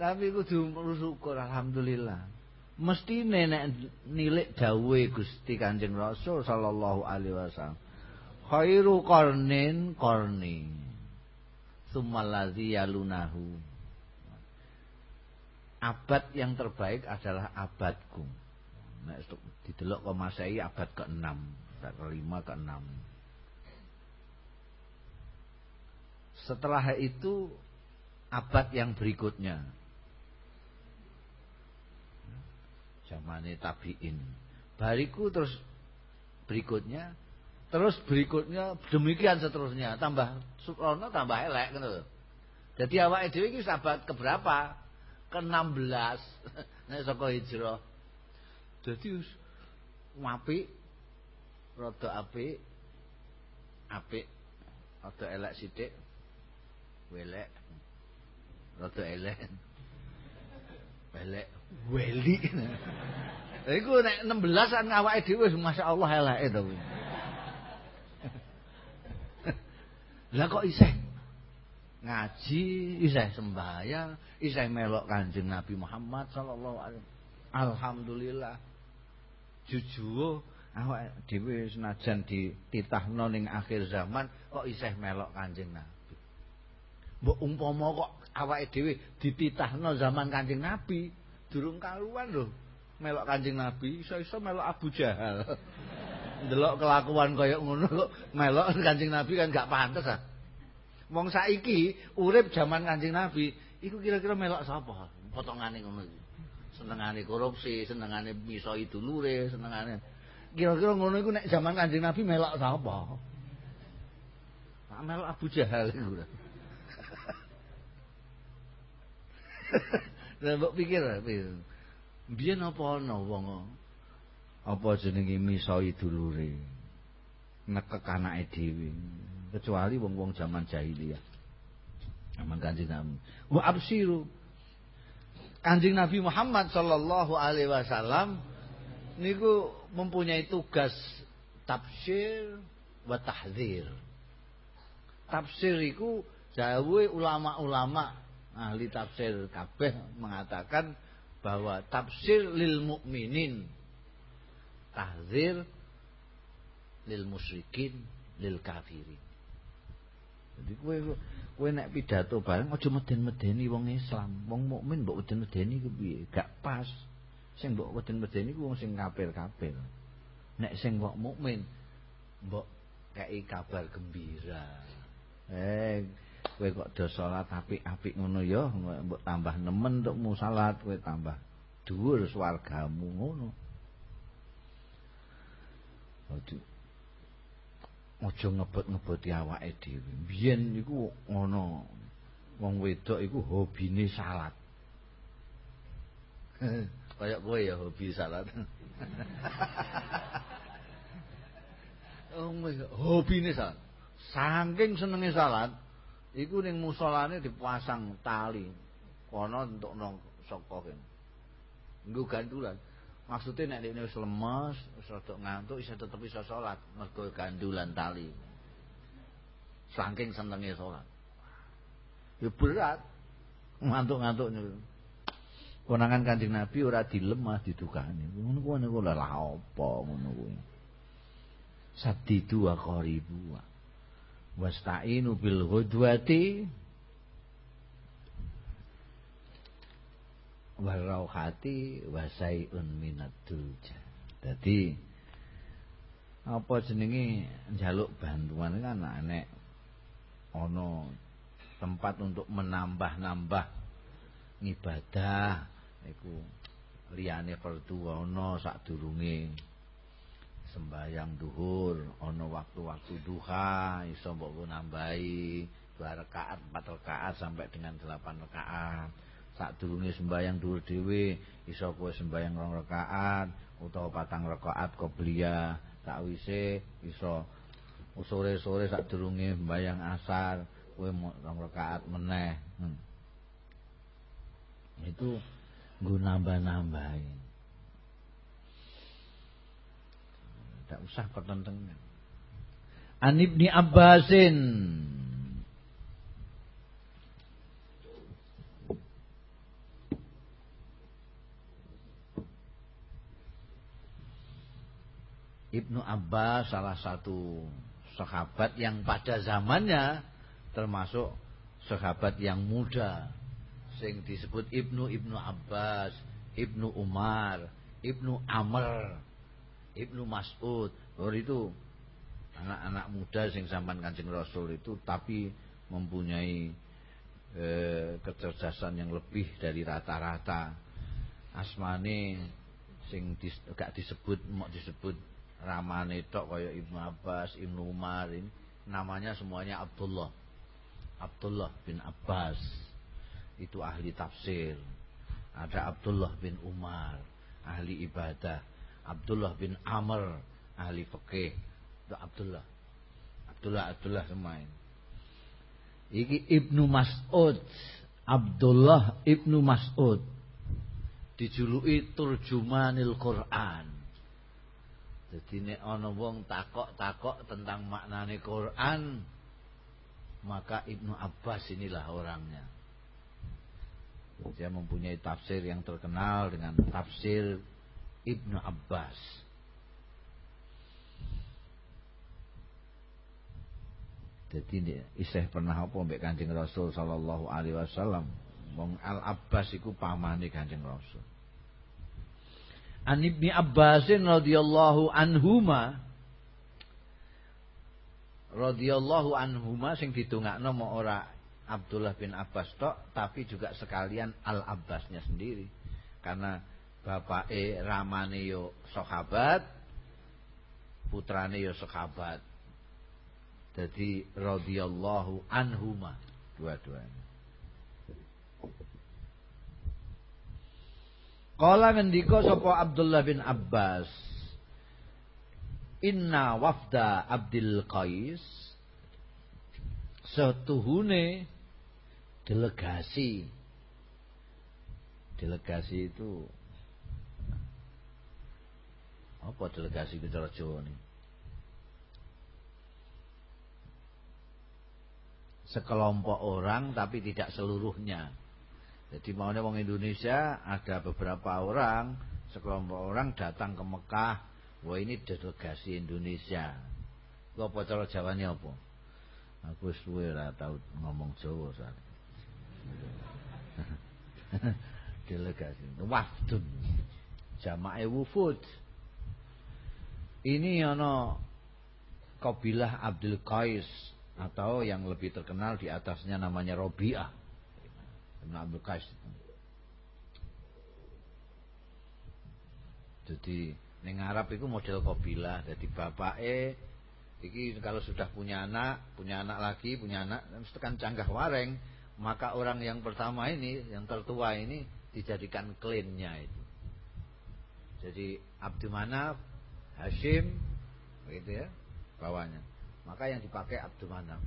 Tapi kudu syukur alhamdulillah. Mesti nenek nilik dawuhe Gusti Kanjeng Rasul sallallahu alaihi wasallam. Khairu qarnin qarni. Summallazi yalunahu. Abad yang terbaik adalah abadku. Nek didelok kok Masehi abad ke-6, abad ke-5 ke-6. Setelah itu abad yang berikutnya zamane tabiin. Bariku terus berikutnya terus berikutnya demikian seterusnya tambah Suprono tambah elek lho. Dadi awake dhewe iki sahabat keberapa? Ke-16 nek saka hijrah. Wis apik rada apik apik rada elek sithik welek rada elek elek weli. Iku nek 16 an awake dhewe masyaallah eleke to. Lah kok isih ngaji, isih sembahyang, isih melok Kanjeng Nabi Muhammad sallallahu alaihi Alhamdulillah. Jujur awake dhewe senajan dititahno ning akhir zaman kok isih melok Kanjeng Nabi. Mbok umpama kok awake dhewe dititahno zaman Kanjeng Nabi, durung kaluan lho. Melok Kanjeng Nabi iso-iso melok Abu Jahal. Ndelok kelakuan kaya ngono kok melok Kanjeng Nabi kan gak pantes ah. Wong saiki urip zaman Kanjeng Nabi iku kira-kira melok sapa? Potongane ngono iki. Senengane korupsi senengane miso dulure senengane. Kira-kira ngono iku nek zaman Kanjeng Nabi melok sapa? Mel Abu Jahal iku. Lah mbok pikir biyen apa ana wong apa jenenge misoi dulure nekek anake dhewe kecuali wong-wong zaman jahiliyah. Zaman Kanjeng Nabi. Wa absiru. Kanjeng Nabi Muhammad sallallahu alaihi wasallam niku mempunyai tugas tafsir wa tahdzir. Tafsir iku ulama-ulama ahli tafsir kabeh mengatakan bahwa tafsir lil mukminin tahzir lil musyrikin lil kafirin. Jadi kowe kowe nek pidato bareng aja meden-medeni wong Islam, wong mukmin mbok meden-medeni ku? Gak pas. Sing mbok meden-medeni ku wong sing kafir-kafir. Nek sing wong mukmin mbok kei kabar gembira. Eh, kowe kok do salat apik-apik ngono ya, mbok tambah nemen untukmu salat, kowe tambah dhuwur swargamu ngono. Aduh. Aja ngebot-ngeboti awake dhewe. Biyen iku ngono. Wong wedok iku hobine salat. Kayak kowe ya hobi salat. Oh, hobine salat. Saking senenge salat, iku ning musolane dipasang tali. Kono entukno saka kene. Nggo gandulan. Maksudnya nek ini wis lemes, wis ngantuk bisa tetep bisa salat mergo gandulan tali. Saking senenge salat. Ya berat. Ngantuk-ngantuk niku. Konangan Kanjeng Nabi ora dilemah didukani. Ngono kuwi niku lha apa ngono kuwi. Sadidu wa qaribu. Wasta'inu bil ghudwati warauhati wasaiun minat dulja. Jadi apa jenenge njaluk bantuan kan nek ana tempat untuk menambah-nambah ibadah iku liyane fardu ana sadurunge sembayang duhur ana waktu-waktu duha iso mbok nambahi dua rakaat empat rakaat sampai dengan delapan rakaat sadurunge sembayang dhuwur dhewe iso kowe sembayang rong rakaat utawa patang rakaat qobliyah sakwise iso sore-sore sadurunge sembayang asar kowe rong rakaat meneh. Hmm. itu nggo nambah-nambahi tidak usah pertentangan An Ibni Abbasin. Ibnu Abbas salah satu sahabat yang pada zamannya termasuk sahabat yang muda sing disebut Ibnu Ibnu Abbas, Ibnu Umar, Ibnu Amr, Ibnu Mas'ud. Baru itu anak-anak muda sing zaman Kanjeng Rasul itu tapi mempunyai eh, kecerdasan yang lebih dari rata-rata. Asmane sing dis, gak disebut mau disebut ramane tok kaya Ibnu Abbas, Ibnu Umar ini namanya semuanya Abdullah. Abdullah bin Abbas itu ahli tafsir. Ada Abdullah bin Umar, ahli ibadah. Abdullah bin Amr, ahli fikih. Itu Abdullah. Abdullah Abdullah semua ini. Iki Ibnu Mas'ud, Abdullah Ibnu Mas'ud dijuluki turjumanil Quran. Jadi nek ana wong takok-takok tentang maknane Quran, maka Ibnu Abbas inilah orangnya. Dia mempunyai tafsir yang terkenal dengan tafsir Ibnu Abbas. Jadi isih pernah apa mbek Kanjeng Rasul sallallahu alaihi wasallam. Wong Al Abbas iku pamane Kanjeng Rasul. An Ibni Abbasin radhiyallahu anhuma radhiyallahu anhuma sing didongakno mau ora Abdullah bin Abbas tok tapi juga sekalian Al Abbasnya sendiri karena bapak e ramane yo sahabat putrane yo sahabat Jadi radhiyallahu anhuma dua-duanya. Kala ngendika sapa Abdullah bin Abbas Inna wafda Abdul Qais setuhune delegasi delegasi itu apa delegasi ke Jawa ini sekelompok orang tapi tidak seluruhnya jadi maunya orang Indonesia ada beberapa orang, sekelompok orang datang ke Mekah. Wah ini delegasi Indonesia. Kau apa cara Jawanya apa? Aku suwe tahu ngomong Jawa delegasi wafdun jamaah wufud ini ana kabilah Abdul Qais atau yang lebih terkenal di atasnya namanya Robiah. Ibn Abdul Qais. Jadi ning Arab itu model kabilah. Jadi bapak e iki kalau sudah punya anak punya anak lagi punya anak tekan canggah wareng. Maka orang yang pertama ini yang tertua ini dijadikan klinnya itu. Jadi Abdul Manaf Hashim begitu ya bawahnya maka yang dipakai Abdul Manaf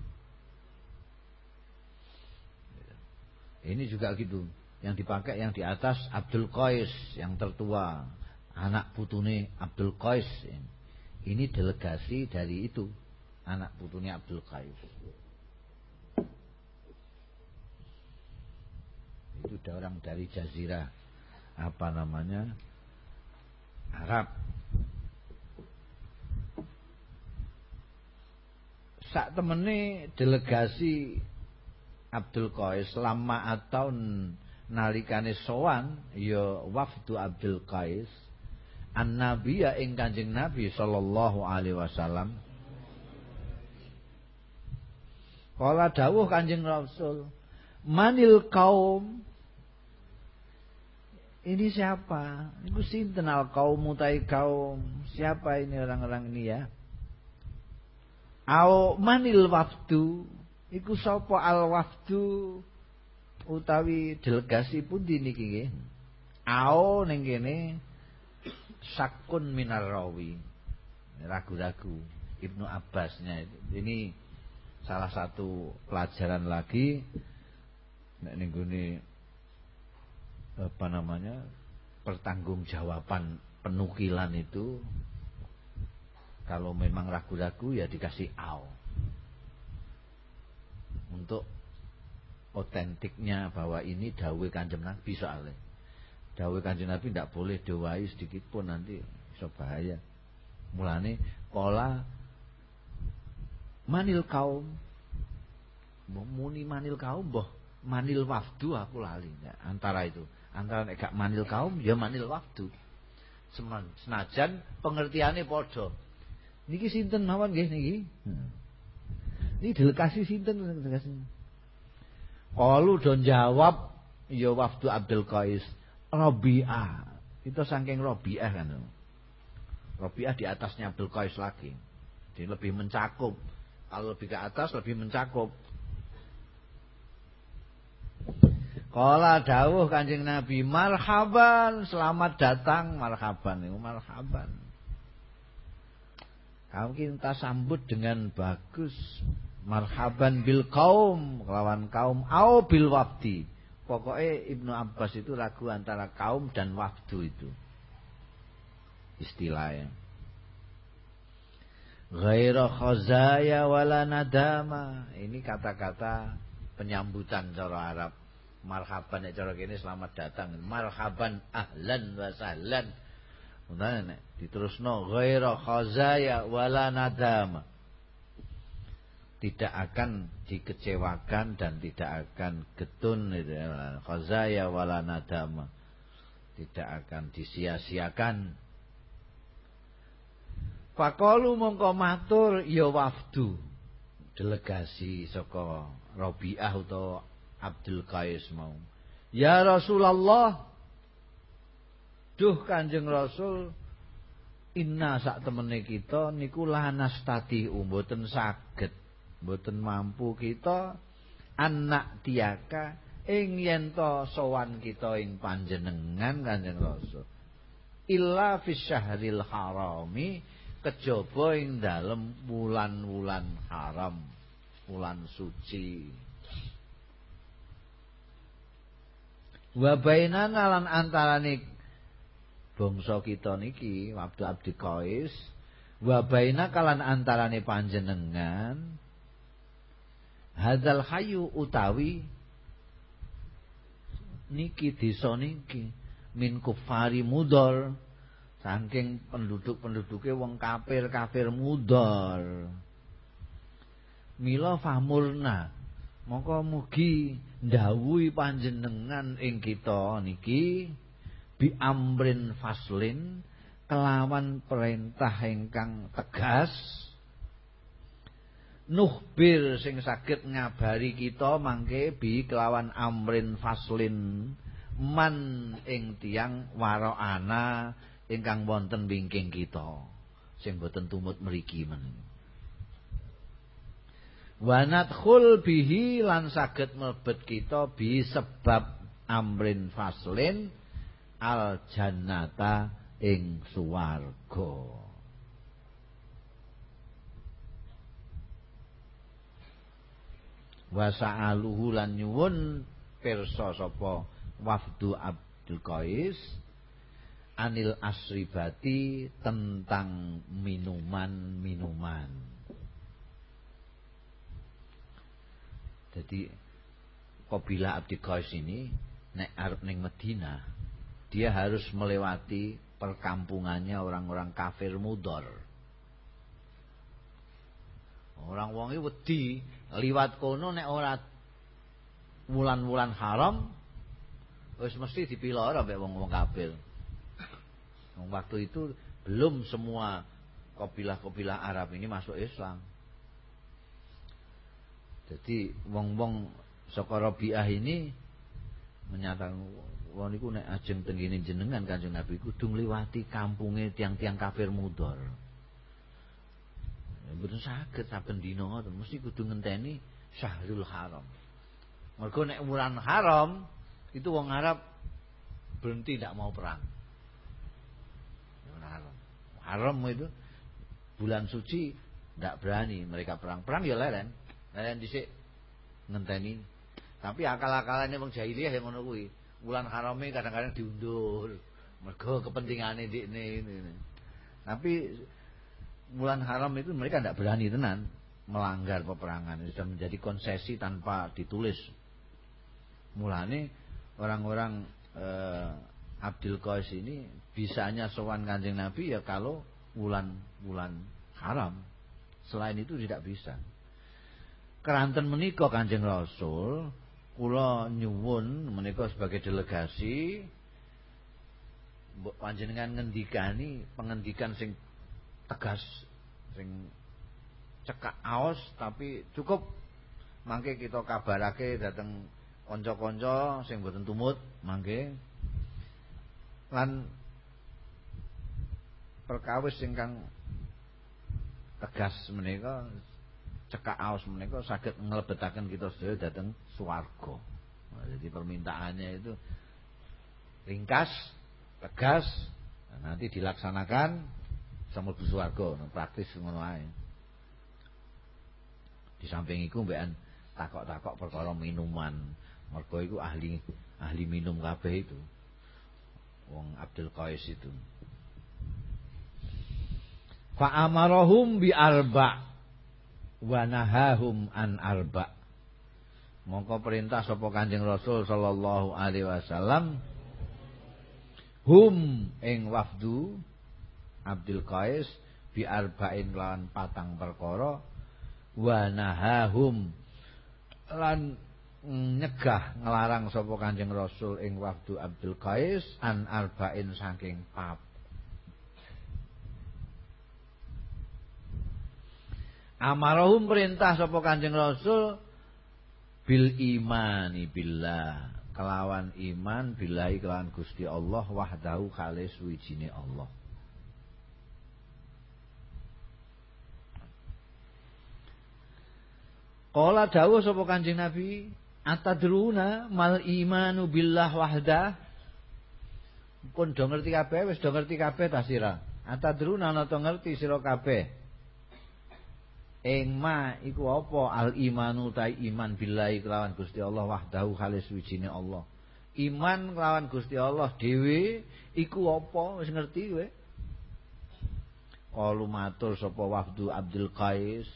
Ini juga gitu. Yang dipakai yang di atas Abdul Qais yang tertua, anak putune Abdul Qais. Ini delegasi dari itu, anak putune Abdul Qais. Itu orang dari jazirah apa namanya? Arab. Sak temene delegasi Abdul Qais lama atau nalikane sowan ya wafdu Abdul Qais an nabiya ing Kanjeng Nabi sallallahu alaihi wasallam Kala dawuh Kanjeng Rasul manil kaum ini siapa? Iku sinten al kaum mutai kaum? Siapa ini orang-orang ini ya? Au manil wafdu Iku sapa al wafdu utawi delegasi pun niki nggih. Ao ning kene sakun minar rawi. Ragu-ragu Ibnu Abbasnya ini salah satu pelajaran lagi nek ning apa namanya pertanggungjawaban penukilan itu kalau memang ragu-ragu ya dikasih ao untuk otentiknya bahwa ini dawe kanjeng Nabi soalnya. Dawe kanjeng Nabi tidak boleh dewai sedikit pun nanti bisa bahaya. Mulane pola manil kaum. Muni manil kaum boh manil wafdu aku lali. Ya, antara itu. Antara nek manil kaum ya manil wafdu. Senajan pengertiannya podo niki sinten mawon nggih niki hmm. Ini delegasi sinten delegasi. Kalu don jawab ya wafdu Abdul Qais Rabi'ah. Itu saking Rabi'ah kan. Rabi'ah di atasnya Abdul Qais lagi. Jadi lebih mencakup. Kalau lebih ke atas lebih mencakup. Kala dawuh Kanjeng Nabi, marhaban, selamat datang, marhaban itu marhaban. Kamu kita sambut dengan bagus, marhaban bil kaum lawan kaum au bil wafdi pokoknya Ibnu Abbas itu ragu antara kaum dan wafdu itu. Istilahnya. Ghaira khazaya wala nadama. Ini kata-kata penyambutan cara Arab. Marhaban cara kini selamat datang. Marhaban ahlan wa sahlan diterusno ghaira khazaya wala nadama. Tidak akan dikecewakan dan tidak akan getun itu ya. khazaya wala nadama. Tidak akan disia-siakan. Fakalu mongko matur ya wafdu. Delegasi saka Rabi'ah utawa Abdul Qais mau. Ya Rasulullah Duh Kanjeng Rasul Inna sak temene kita niku lanas tati umboten saged Mboten mampu kita anak tiaka ing yen to sowan kita ing panjenengan Kanjeng Rasul. Illa fi syahril harami kejaba ing dalem wulan-wulan haram, wulan suci. Wa bainana lan antarane bangsa kita niki Abdul Abdi Qais wa baina kalan antarane panjenengan hadzal hayu utawi niki desa niki min kufari mudor saking penduduk-penduduke wong kafir-kafir mudor. Mila famurna mongko mugi ndawuhi panjenengan ing kita niki bi amrin faslin kelawan perintah ingkang tegas. Nuhbir sing saged ngabari kita mangke bi kelawan amrin faslin man ing tiang ana ingkang wonten wingking kita. Sing boten tumut mriki men. Wanadkhul bihi lan saged mlebet kita bi sebab amrin faslin al jannata ing suwarga wa sa'aluhu lan nyuwun pirsa sapa wafdu Abdul Qais anil asribati tentang minuman-minuman. Jadi kabilah Abdul Qais ini nek arep ning Madinah dia harus melewati perkampungannya orang-orang kafir mudor. Orang wongi wedi liwat kono nek ora wulan-wulan haram wis mesti dipiloro mbek wong-wong kafir. Waktu itu belum semua kabilah-kabilah Arab ini masuk Islam. Jadi wong-wong saka Rabi'ah ini menyatakan wong niku nek ajeng teng jenengan Kanjeng Nabi kudu ngliwati kampunge tiang-tiang kafir mudor. Ya mboten saged saben dina ngoten, mesti kudu ngenteni Syahrul Haram. Mergo nek wulan haram itu wong Arab berhenti tidak mau perang. Haram. Haram itu bulan suci tidak berani mereka perang. Perang ya leren. Leren dhisik ngenteni. Tapi akal-akalannya wong jahiliyah yang ngono bulan harame kadang-kadang diundur. Mergo kepentingane dikne ini. Tapi bulan haram itu mereka tidak berani tenan melanggar peperangan. Sudah menjadi konsesi tanpa ditulis. Mulane orang-orang eh, Abdul Qais ini bisanya sowan Kanjeng Nabi ya kalau bulan-bulan haram. Selain itu tidak bisa. Keranten menikah Kanjeng Rasul kula nyuwun menika sebagai delegasi panjenengan ngendikani pengendikan sing tegas sing cekak aos tapi cukup. Mangke kita kabarake dateng kanca-kanca sing boten tumut mangke. Lan perkawis ingkang tegas menika cekak aos menika saged nglebetaken kita sedaya dhateng swarga. Nah, jadi permintaannya itu ringkas, tegas, nanti dilaksanakan sama mlebu swarga, nah, praktis ngono. Di samping iku mbekan takok-takok perkara minuman. Mergo iku ahli ahli minum kabeh itu. Wong Abdul Qais itu. Fa amarahum bi arba' wa nahahum an arba mongko perintah sapa Kanjeng Rasul sallallahu alaihi wasallam hum ing wafdu Abdul Qais bi arba'in lawan patang perkara wa nahahum lan nyegah ngelarang sapa Kanjeng Rasul ing wafdu Abdul Qais an arba'in saking pap Amarahum perintah sapa Kanjeng Rasul bil imani billah kelawan iman billahi kelawan Gusti Allah wahdahu khalis wijine Allah. Kala dawuh sapa Kanjeng Nabi, "Atadruna mal imanu billah wahdah?" Pun do ngerti kabeh, wis do ngerti kabeh ta sira. Atadruna ana to ngerti sira kabeh. Ing ma iku apa? Al imanu ta iman billahi kelawan Gusti Allah wahdahu khalis wijine Allah. Iman kelawan Gusti Allah dhewe iku apa? Wis ngerti kowe? Qalu matur sapa wafdu Abdul Qais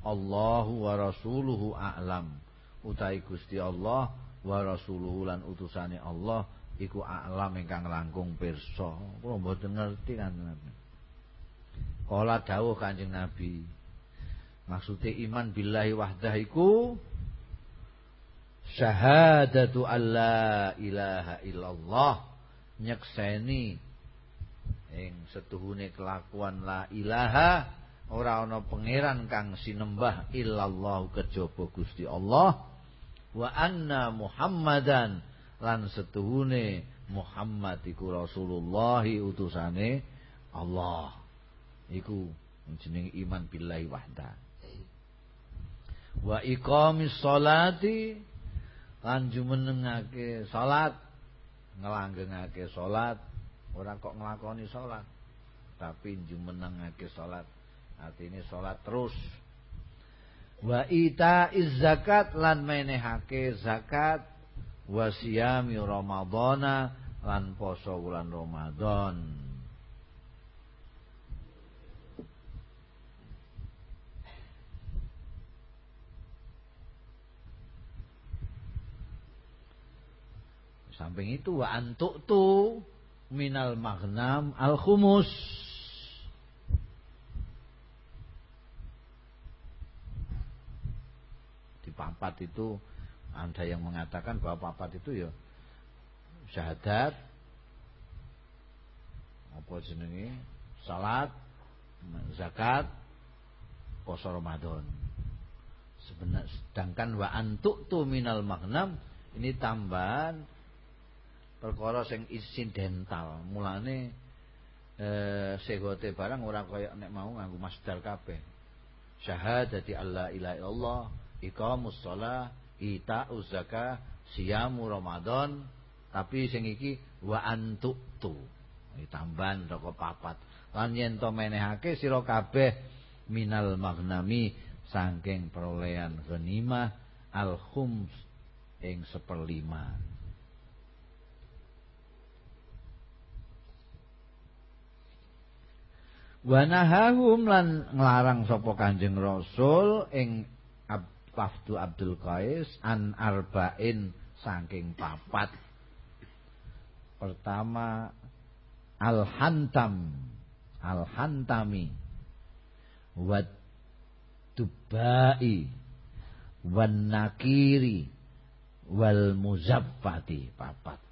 Allahu wa rasuluhu a'lam. Utai Gusti Allah wa rasuluhu lan utusane Allah iku a'lam ingkang langkung pirsa. Kula mboten ngerti kan Kala dawuh Kanjeng Nabi Maksudnya iman billahi wahdah iku syahadatu alla ilaha illallah. Nyekseni. Ing setuhune kelakuan la ilaha ora ana pangeran kang sinembah illallah kejaba Gusti Allah. Wa anna Muhammadan lan setuhune Muhammad iku utusane Allah. Iku jenenge iman billahi wahda wa iqamis sholati lan jumenengake salat nglanggengake salat. Orang kok ngelakoni sholat Tapi jumenengake sholat Artinya sholat terus. Wa ita zakat lan menehake zakat. Wa siyami ramadhana lan poso bulan Ramadan Samping itu wa antuk tu minal maghnam al khumus di papat itu ada yang mengatakan bahwa papat itu ya syahadat apa jenenge? Salat zakat poso Ramadan. Sebenarnya sedangkan wa antuk tu minal maghnam ini tambahan perkara sing insidental. Mulane eh segote barang ora kaya nek mau nganggo masdar kabeh. Syahadati alla ilaha illallah iqamus shalah itauz zakah siyamu ramadan. Tapi sing iki wa antutu tambahan saka papat. Lan yen to menehake sira kabeh minal magnami saking perolehan ghanimah al khums ing seperlima Wanahahum lan nglarang sapa Kanjeng Rasul ing Wafdu Abdul Qais an arba'in saking papat. Pertama Al-Hantam Al-Hantami Wad Dubai Wan Nakiri Wal Muzaffati papat.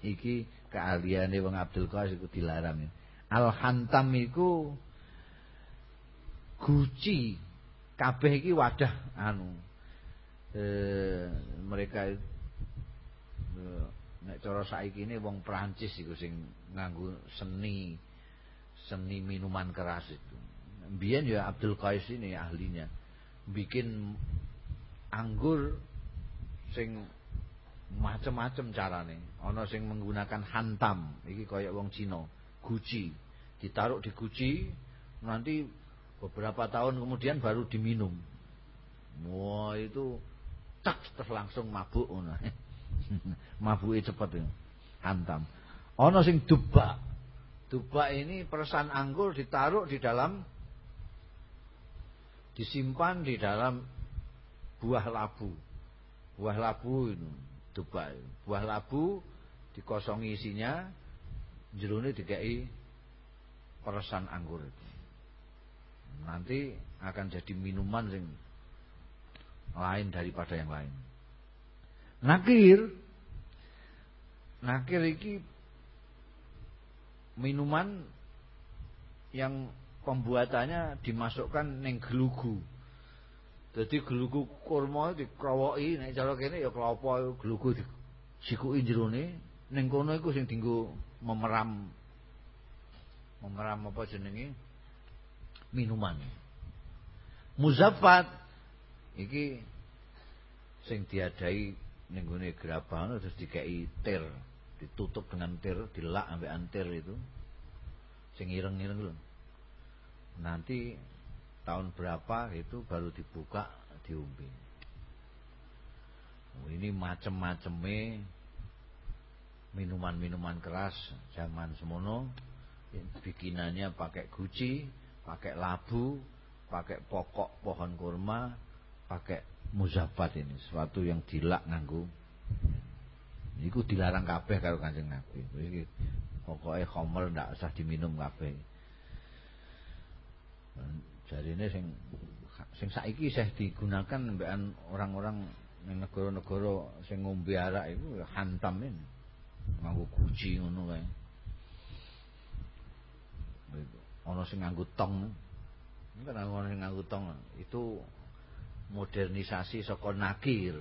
Iki keahliane wong Abdul Qais iku dilarang. Al-Hantam iku guci. Kabeh iki wadah anu. Eh mereka e, nek cara saiki ini wong Prancis iku sing nganggo seni seni minuman keras itu. Biyen ya Abdul Qais ini ahlinya. Bikin anggur sing macem-macem carane. Ana sing menggunakan hantam, iki kaya wong Cina guci ditaruh di guci nanti beberapa tahun kemudian baru diminum. Wah itu tak terus langsung mabuk itu ya hantam. Ono sing dubak. Dubak ini persan anggur ditaruh di dalam disimpan di dalam buah labu. Buah labu itu dubak buah labu dikosongi isinya jerone dikai peresan anggur itu. Nanti akan jadi minuman yang lain daripada yang lain. Nakir Nakir iki minuman yang pembuatannya dimasukkan neng gelugu. Jadi gelugu kurma dikrowoki nek cara kene ya kelapa gelugu disikuki jerone ning kono iku sing dienggo memeram memeram apa jenenge minuman. Muzaffat iki sing diadai ning gone gerabah terus dikei tir, ditutup dengan tir, dilak ambek antir itu. Sing ireng-ireng lho. Nanti tahun berapa itu baru dibuka diumbi. Oh, ini macem-maceme minuman-minuman keras zaman semono bikinannya pakai guci, pakai labu, pakai pokok pohon kurma, pakai muzabat ini, sesuatu yang dilak nganggu. Iku dilarang kabeh karo Kanjeng Nabi. Iki pokoke khamr ndak usah diminum kabeh. Jarine sing sing saiki isih digunakan mbekan orang-orang ning negara-negara sing ngombe arak iku hantam ini. Nganggo guci ngono kae. Ana sing nganggo tong. Kan ana sing nganggo tong. Itu modernisasi saka nakir.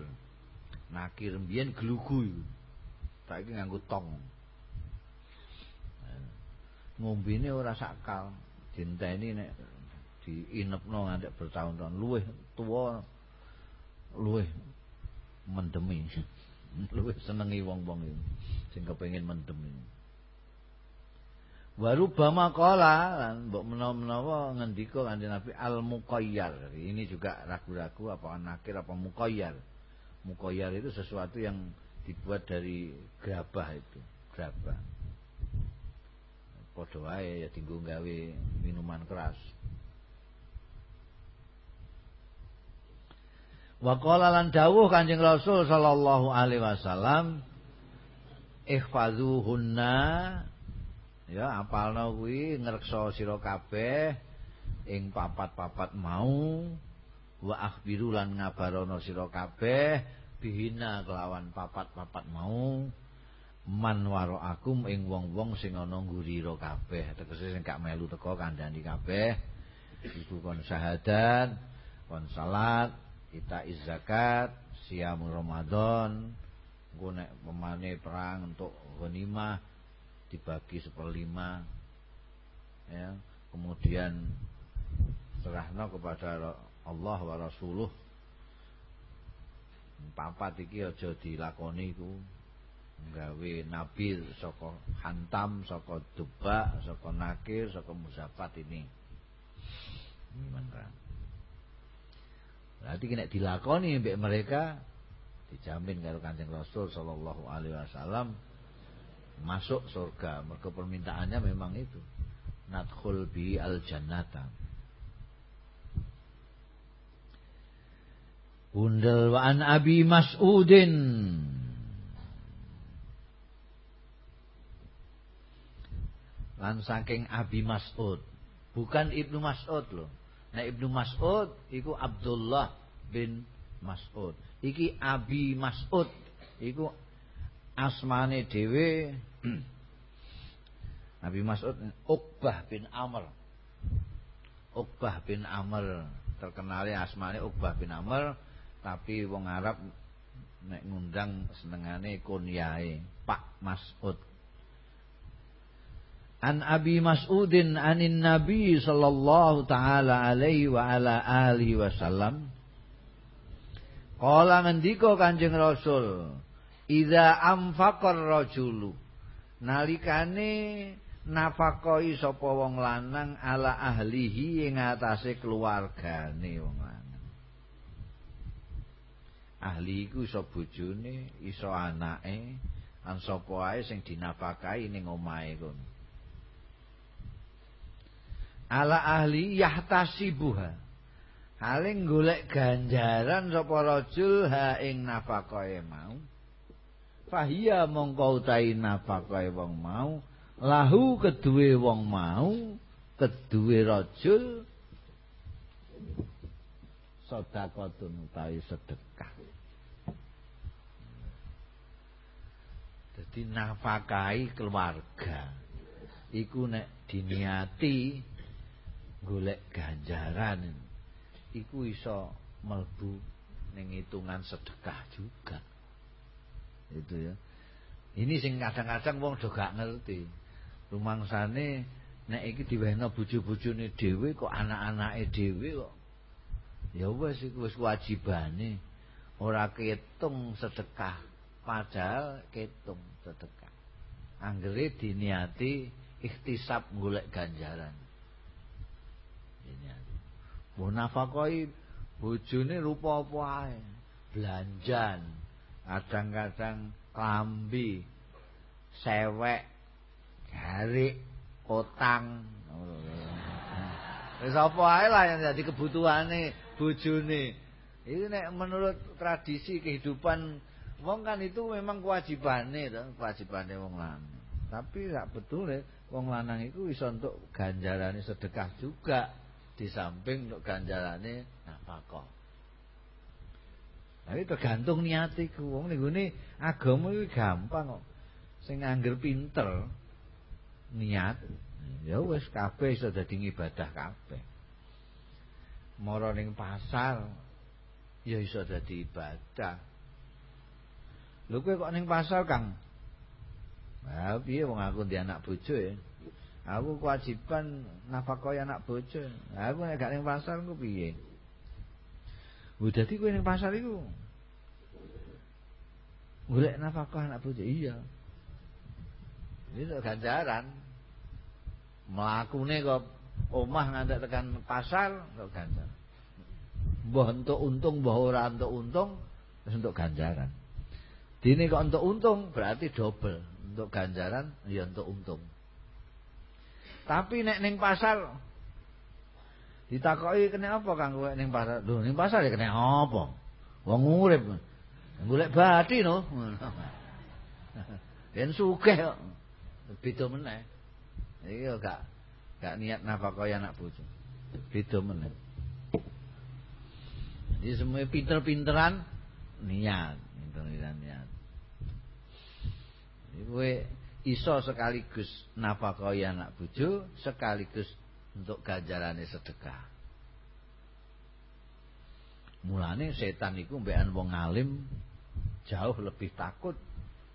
Nakir mbiyen glugu iku. Saiki nganggo tong. Ngombene ora sakal, dinteni nek diinepno nganti bertahun-tahun luwih tuwa luwih mendemi. luwih senengi wong-wong iki sing kepengin mendem. Warubama lan mbok menawa-menawa ngendika Kanjeng Nabi al muqayyar. Ini juga ragu-ragu apa nakir apa muqayyar. Muqayyar itu sesuatu yang dibuat dari gerabah itu, gerabah. Padha wae ya tinggu gawe minuman keras. Wa qala lan dawuh Kanjeng Rasul sallallahu alaihi wasallam ihfazuhunna. Ya apalno kuwi ngreksa sira kabeh ing papat-papat mau. Wa akhbiru lan ngabarono sira kabeh bihina kelawan papat-papat mau. Man waro akum ing wong-wong sing ana nggurira kabeh. Tegese sing gak melu teko kandhani kabeh. Iku kon syahadat kon salat kita zakat siam Ramadan engko nek pemane perang untuk ghanimah dibagi seperlima ya. Kemudian serahno kepada Allah wa Rasuluh. Papat iki aja dilakoni iku. Gawe nabil saka hantam saka dubak saka nakir saka musafat ini. Gimana berarti kena dilakoni mbek mereka dijamin karo Kanjeng Rasul sallallahu alaihi wasallam masuk surga. Mereka permintaannya memang itu. Nadkhul bi al jannata. Bundel wa an Abi Mas'udin Lan saking Abi Mas'ud Bukan Ibnu Mas'ud loh Nah Ibnu Mas'ud Iku Abdullah bin Mas'ud Iki Abi Mas'ud. Iku asmane dhewe. Nabi Mas'ud Uqbah bin Amr. Uqbah bin Amr. Terkenalnya asmane Uqbah bin Amr tapi wong Arab nek ngundang senengane kunyae Pak Mas'ud. An Abi Mas'udin anin Nabi sallallahu taala alaihi wa ala alihi wasallam Kala ngendika Kanjeng Rasul Iza amfaqar rajulu. Nalikane nafakoi sapa wong lanang ala ahlihi ing atase keluargane wong lanang. Ahli iku iso bojone iso anake lan sapa ae sing dinafakai ning omahe kono. Ala ahli yahtasibuha haling golek ganjaran sapa rajul ha ing nafakoe mau. Fahia mongko utahi nafakae wong mau. Lahu kedue wong mau. Kedue rajul sedekahun utawi sedekah. Jadi nafkahi keluarga. Iku nek diniati golek ganjaran iku iso melbu ning hitungan sedekah juga itu ya ini sing kadang-kadang wong do gak ngerti rumangsane nek iki diwehno bojo-bojone dhewe kok anak-anake dhewe kok Ya wis iku wis kewajibane. Ora ketung sedekah, padahal ketung sedekah. Anggere diniati ikhtisab golek ganjaran. Mbok nafakoi bojone rupa apa ae. Belanjan, kadang-kadang klambi, sewek, garik, utang. Wis apa ae lah yang jadi kebutuhane bojone. Ini nek menurut tradisi kehidupan wong kan itu memang kewajibane to, kewajibane wong lanang. Tapi gak betul ya, wong lanang itu iso untuk ganjarane sedekah juga di samping untuk ganjarane nafkah. Tapi tergantung niat iku. Wong ning ngene agama iki gampang kok. Sing angger pinter niat ya wis kabeh iso dadi ibadah kabeh. Mara ning pasar ya iso dadi ibadah. Lho kowe kok ning pasar, Kang? Nah, piye wong aku ndek anak bojo ya. Aku kewajiban nafkahi anak bojo. Aku nek gak ning pasar ku piye? Wah dadi kowe pasar iku. Golek nafkah anak bojo iya. Ini ganjaran. Mlakune kok omah ngantek tekan pasar kok ganjaran. Mbah untuk untung, mbah ora untuk untung, wis untuk ganjaran. Dini kok untuk untung berarti double. Untuk ganjaran ya untuk untung. Tapi nek ning pasar ditakoki kena apa Kang kowe ning pasar? Lho ning pasar ya kena apa? Wong urip. Golek bathi no. Yen sugih kok. Beda meneh. Iki yo gak gak niat nafkah anak bojo. Beda meneh. Jadi semua pinter-pinteran niat, pinter-pinteran niat. Kowe iso sekaligus nafkahi anak bojo, sekaligus untuk ganjarane sedekah. Mulane setan iku mbekan wong alim jauh lebih takut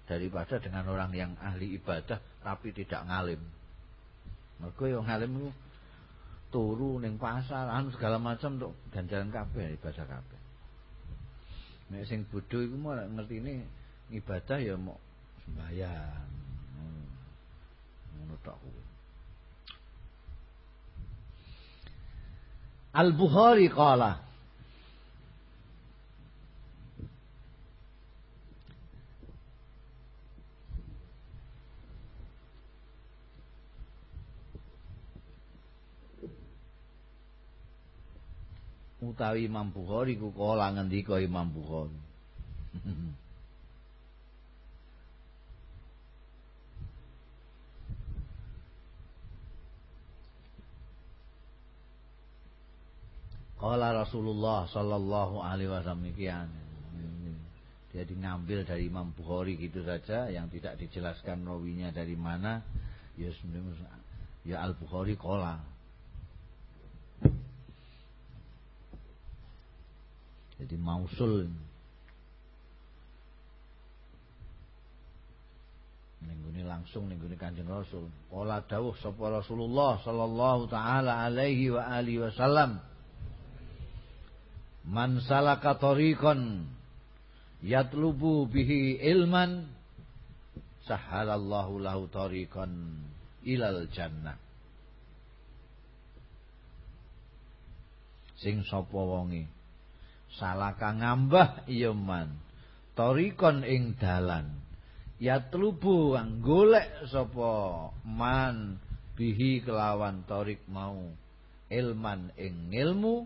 daripada dengan orang yang ahli ibadah tapi tidak ngalim. Mergo yang ngalim itu turu ning pasar, anu segala macam untuk ganjaran kabeh ibadah kabeh. Nek sing bodho iku mau ngertine ibadah ya mau sembahyang. Kuwi. Al-Bukhari qala utawi Imam Bukhari ku kala ngendika Imam Bukhari Kala Rasulullah sallallahu alaihi wasallam. Dia ngambil dari Imam Bukhari gitu saja yang tidak dijelaskan rawinya dari mana. Ya ya Al Bukhari kala Jadi mausul Ningguni langsung ningguni Kanjeng Rasul. Qala dawuh sapa Rasulullah sallallahu taala alaihi wa alihi wasallam. Man salaka tariqan yatlubu bihi ilman sahalallahu lahu tariqan ilal jannah. Sing sapa wonge? Salaka ngambah man. Torikon ing dalan. Ya tlubu golek sapa man bihi kelawan torik mau. Ilman ing ilmu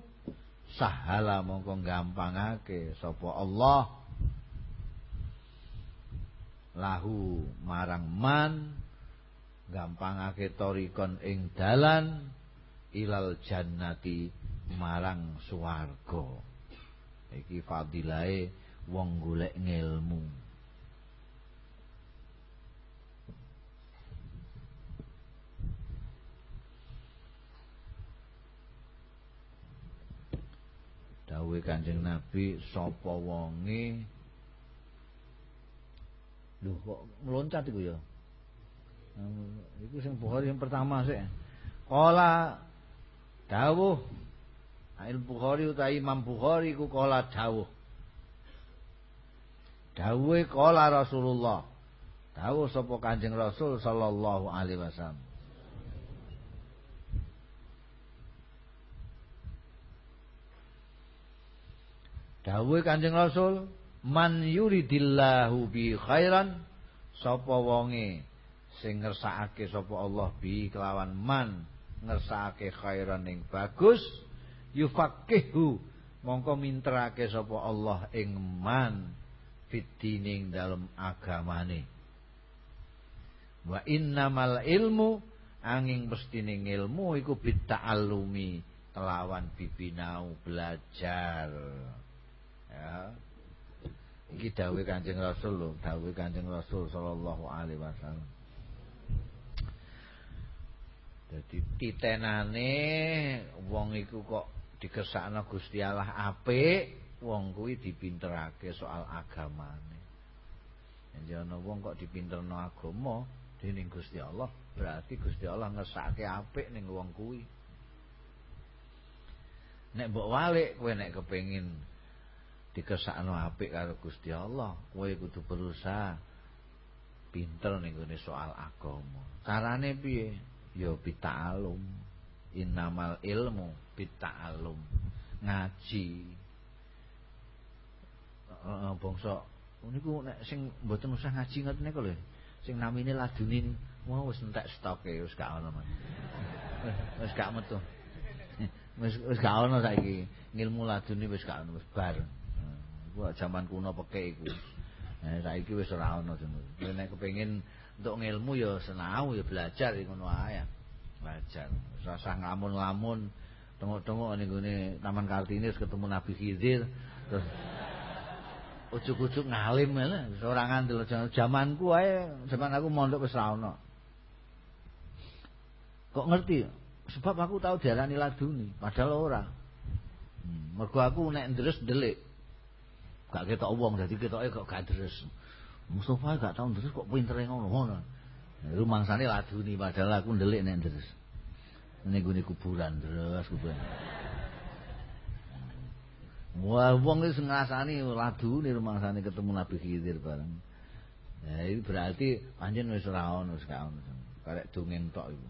sahala mongko gampangake sapa Allah. Lahu marang man gampangake torikon ing dalan ilal jannati marang swarga. Iki fadilahe wong golek ngilmu dawuhe Kanjeng Nabi sapa wonge lho kok meloncat iku ya iku sing Bukhari yang pertama sih kala dawuh Al Bukhari utawi Imam Bukhari ku kala dawuh. Dawuhe kala Rasulullah. Dawuh sapa Kanjeng Rasul sallallahu alaihi wasallam. Dawuhe Kanjeng Rasul, man yuridillahu bi khairan sapa wonge sing ngersakake sapa Allah bi kelawan man ngersakake khairan ing bagus yufaqihu mongko mintrake sapa Allah ing man fitining dalam agamane. Wa innamal ilmu angin mestine ilmu iku bitta'allumi kelawan bibinau belajar ya Iki dawuh Kanjeng Rasul lho, dawuh Kanjeng Rasul sallallahu alaihi wasallam. Jadi titenane wong iku kok dikesakno Gusti Allah apik, wong kuwi dipinterake soal agamane. Yen ana wong kok dipinterno agama dening Gusti Allah, berarti Gusti Allah ngesake apik ning wong kuwi. Nek mbok walik kowe nek kepengin dikesakno apik karo Gusti Allah, kowe kudu berusaha pinter ning soal agama. Carane piye? Ya bita'alum. Innamal ilmu bita'alum. Ngaji. Heeh, bangsa niku nek sing mboten usah ngaji ngoten niku lho. Sing namine ladune wah wis entek stoke wis gak ono. Wis gak metu. Wis wis gak ono saiki. Ngilmu ladune wis gak ono wis bar. Gua zaman kuno peke iku. Nah, saiki wis ora ono ngono. Nek kepengin untuk ngilmu ya senau ya belajar ngono ae. Belajar. Rasa ngamun-ngamun tengok-tengok ning gone Taman Kartini ketemu Nabi Khidir terus ujuk-ujuk ngalim ya ora ngandel zamanku ae zaman aku mondok wis ora. Kok ngerti? Sebab aku tahu diarani laduni, padahal ora. Hmm, mergo aku nek ndres delik gak ketok wong dadi ketoke kok gak deres. Mustafa gak tau deres kok pintere ngono ngono. Rumangsane laduni padahal aku ndelik nek deres. Ning gune kuburan terus kuburan. Wah, wong wis ngrasani ladune rumangsane ketemu Nabi Khidir bareng. Ya itu berarti pancen wis ora wis gak. Karek dongeng tok iku.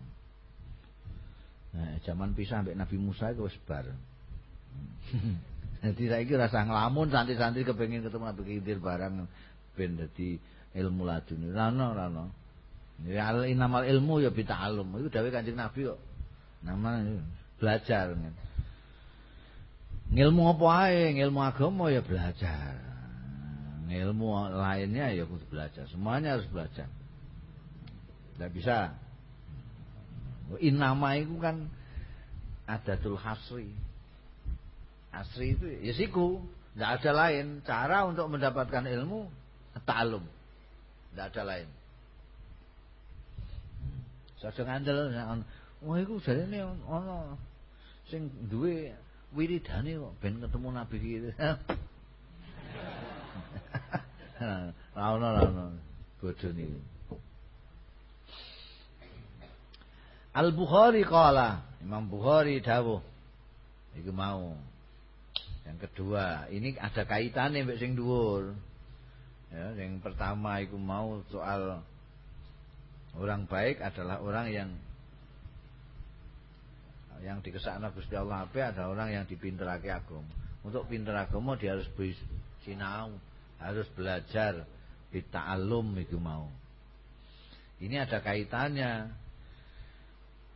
Nah, zaman pisah ambek Nabi Musa iku wis bar. Jadi saiki rasa ngelamun santri-santri kepengin ketemu Nabi Khidir barang ben dadi ilmu laduni. Rano rano. Ya al inamal ilmu ya bita'allum. Itu dawuh Kanjeng Nabi kok. Nama belajar. Ngilmu apa ae, ngilmu agama ya belajar. Ilmu lainnya ya kudu belajar. Semuanya harus belajar. Tidak bisa. Inama itu kan adatul hasri Asri itu ya siku, tidak ada lain cara untuk mendapatkan ilmu ta'alum. Tidak ada lain. Saja ngandel wah iku jarene ana sing duwe wiridane kok ben ketemu nabi iki. Ra ono ra ono bodhone. Al Bukhari kala Imam Bukhari dawuh iku mau yang kedua, ini ada kaitannya mbek sing dhuwur. Ya, yang pertama itu mau soal orang baik adalah orang yang yang dikesakna Gusti Allah apa ada orang yang dipinterake agama. Untuk pinter agama dia harus sinau, harus belajar bita'allum itu mau. Ini ada kaitannya.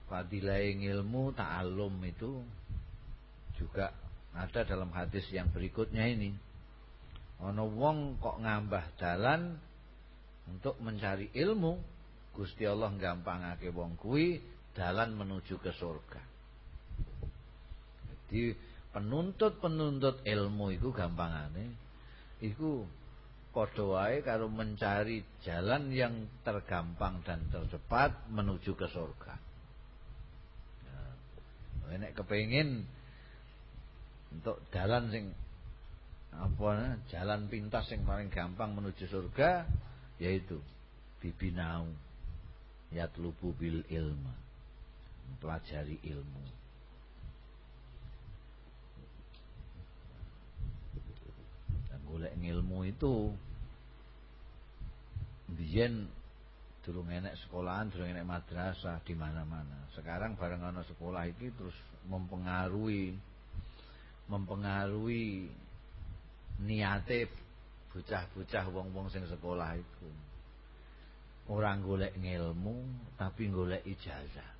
Fadilah ilmu ta'allum itu juga ada dalam hadis yang berikutnya ini. Ono wong kok ngambah dalan untuk mencari ilmu, Gusti Allah gampangake wong kuwi dalan menuju ke surga. Jadi penuntut-penuntut ilmu itu gampangane iku padha wae karo mencari jalan yang tergampang dan tercepat menuju ke surga. Nah, nek untuk jalan sing apa jalan pintas yang paling gampang menuju surga yaitu bibinau yatlubu bil ilma. Mempelajari ilmu. Dan boleh ilmu itu biyen durung enek sekolahan, durung enek madrasah di mana-mana. Sekarang bareng ana sekolah iki terus mempengaruhi mempengaruhi niate bocah-bocah wong-wong sing sekolah iku. Orang golek ngilmu tapi golek ijazah.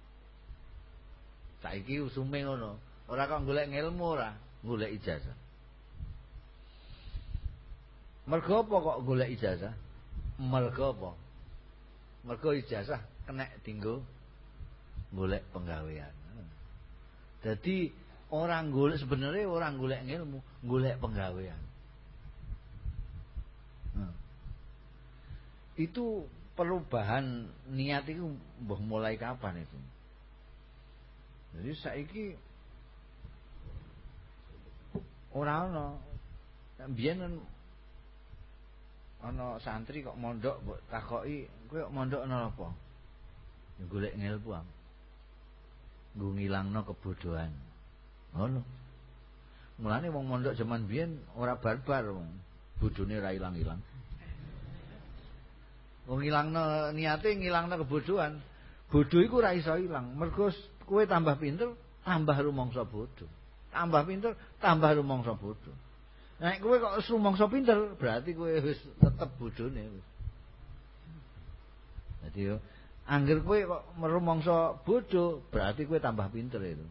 Saiki usume ngono. Ora kok golek ngilmu ora, golek ijazah. Mergo apa kok golek ijazah? Mergo apa? Mergo ijazah kena dinggo golek penggawean. Jadi orang golek sebenarnya orang golek ngilmu, golek penggawean. Hmm. Itu perubahan niat itu mulai kapan itu? Jadi saiki ora ana biyen kan ana santri kok mondok mbok takoki kowe kok mondok ana apa? Golek ngilmu. Nggo ngilangno kebodohan. Ngono. Mulane wong mondok zaman biyen ora barbar wong. Bodhone ora ilang-ilang. Wong ngilangno niate ngilangno kebodohan. Bodho iku ora iso ilang. Mergo kowe tambah pinter, tambah rumangsa bodho. Tambah pinter, tambah rumangsa bodho. Nek kowe kok rumangsa pinter, berarti kowe wis tetep bodhone wis. Dadi yo angger kowe kok merumangsa bodho, berarti kowe tambah pinter itu.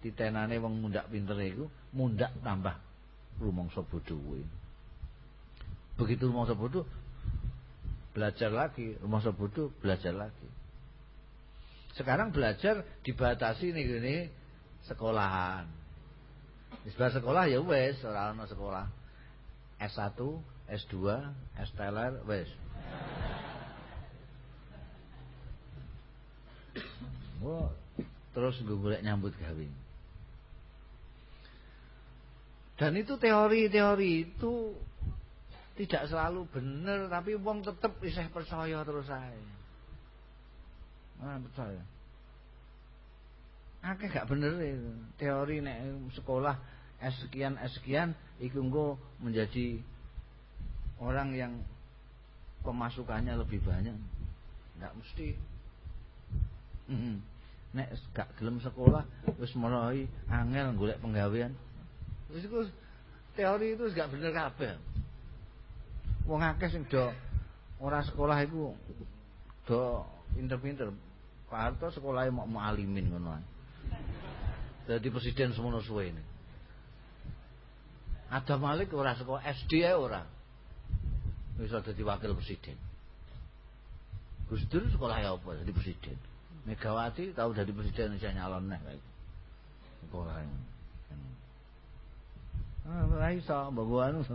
Titenane wong mundak pinter iku mundak tambah rumangsa bodho kuwi. Begitu rumangsa bodho belajar lagi, rumah bodoh belajar lagi. Sekarang belajar dibatasi nih gini sekolahan. Sebelah sekolah ya wes, orang sekolah. S1, S2, S teler wes. Terus gue boleh nyambut kawin. Dan itu teori-teori itu tidak selalu benar tapi wong tetep isih percaya terus saya ah percaya akeh gak bener itu teori nek sekolah S sekian S sekian iku menjadi orang yang pemasukannya lebih banyak. Nggak mesti. Nek gak gelem sekolah wis mulai angel golek penggawean wis iku teori itu gak bener kabeh wong akeh sing do ora sekolah iku do pinter-pinter. Pak Harto sekolahnya mau alimin ngono ae. Dadi presiden semono suwe ini. Ada Malik ora sekolah SD ae ora. Bisa dadi wakil presiden. Gus Dur sekolah ya apa jadi presiden. Megawati tahu jadi presiden bisa nyalon nih kayak sekolah. Ah, ora iso mbok anu.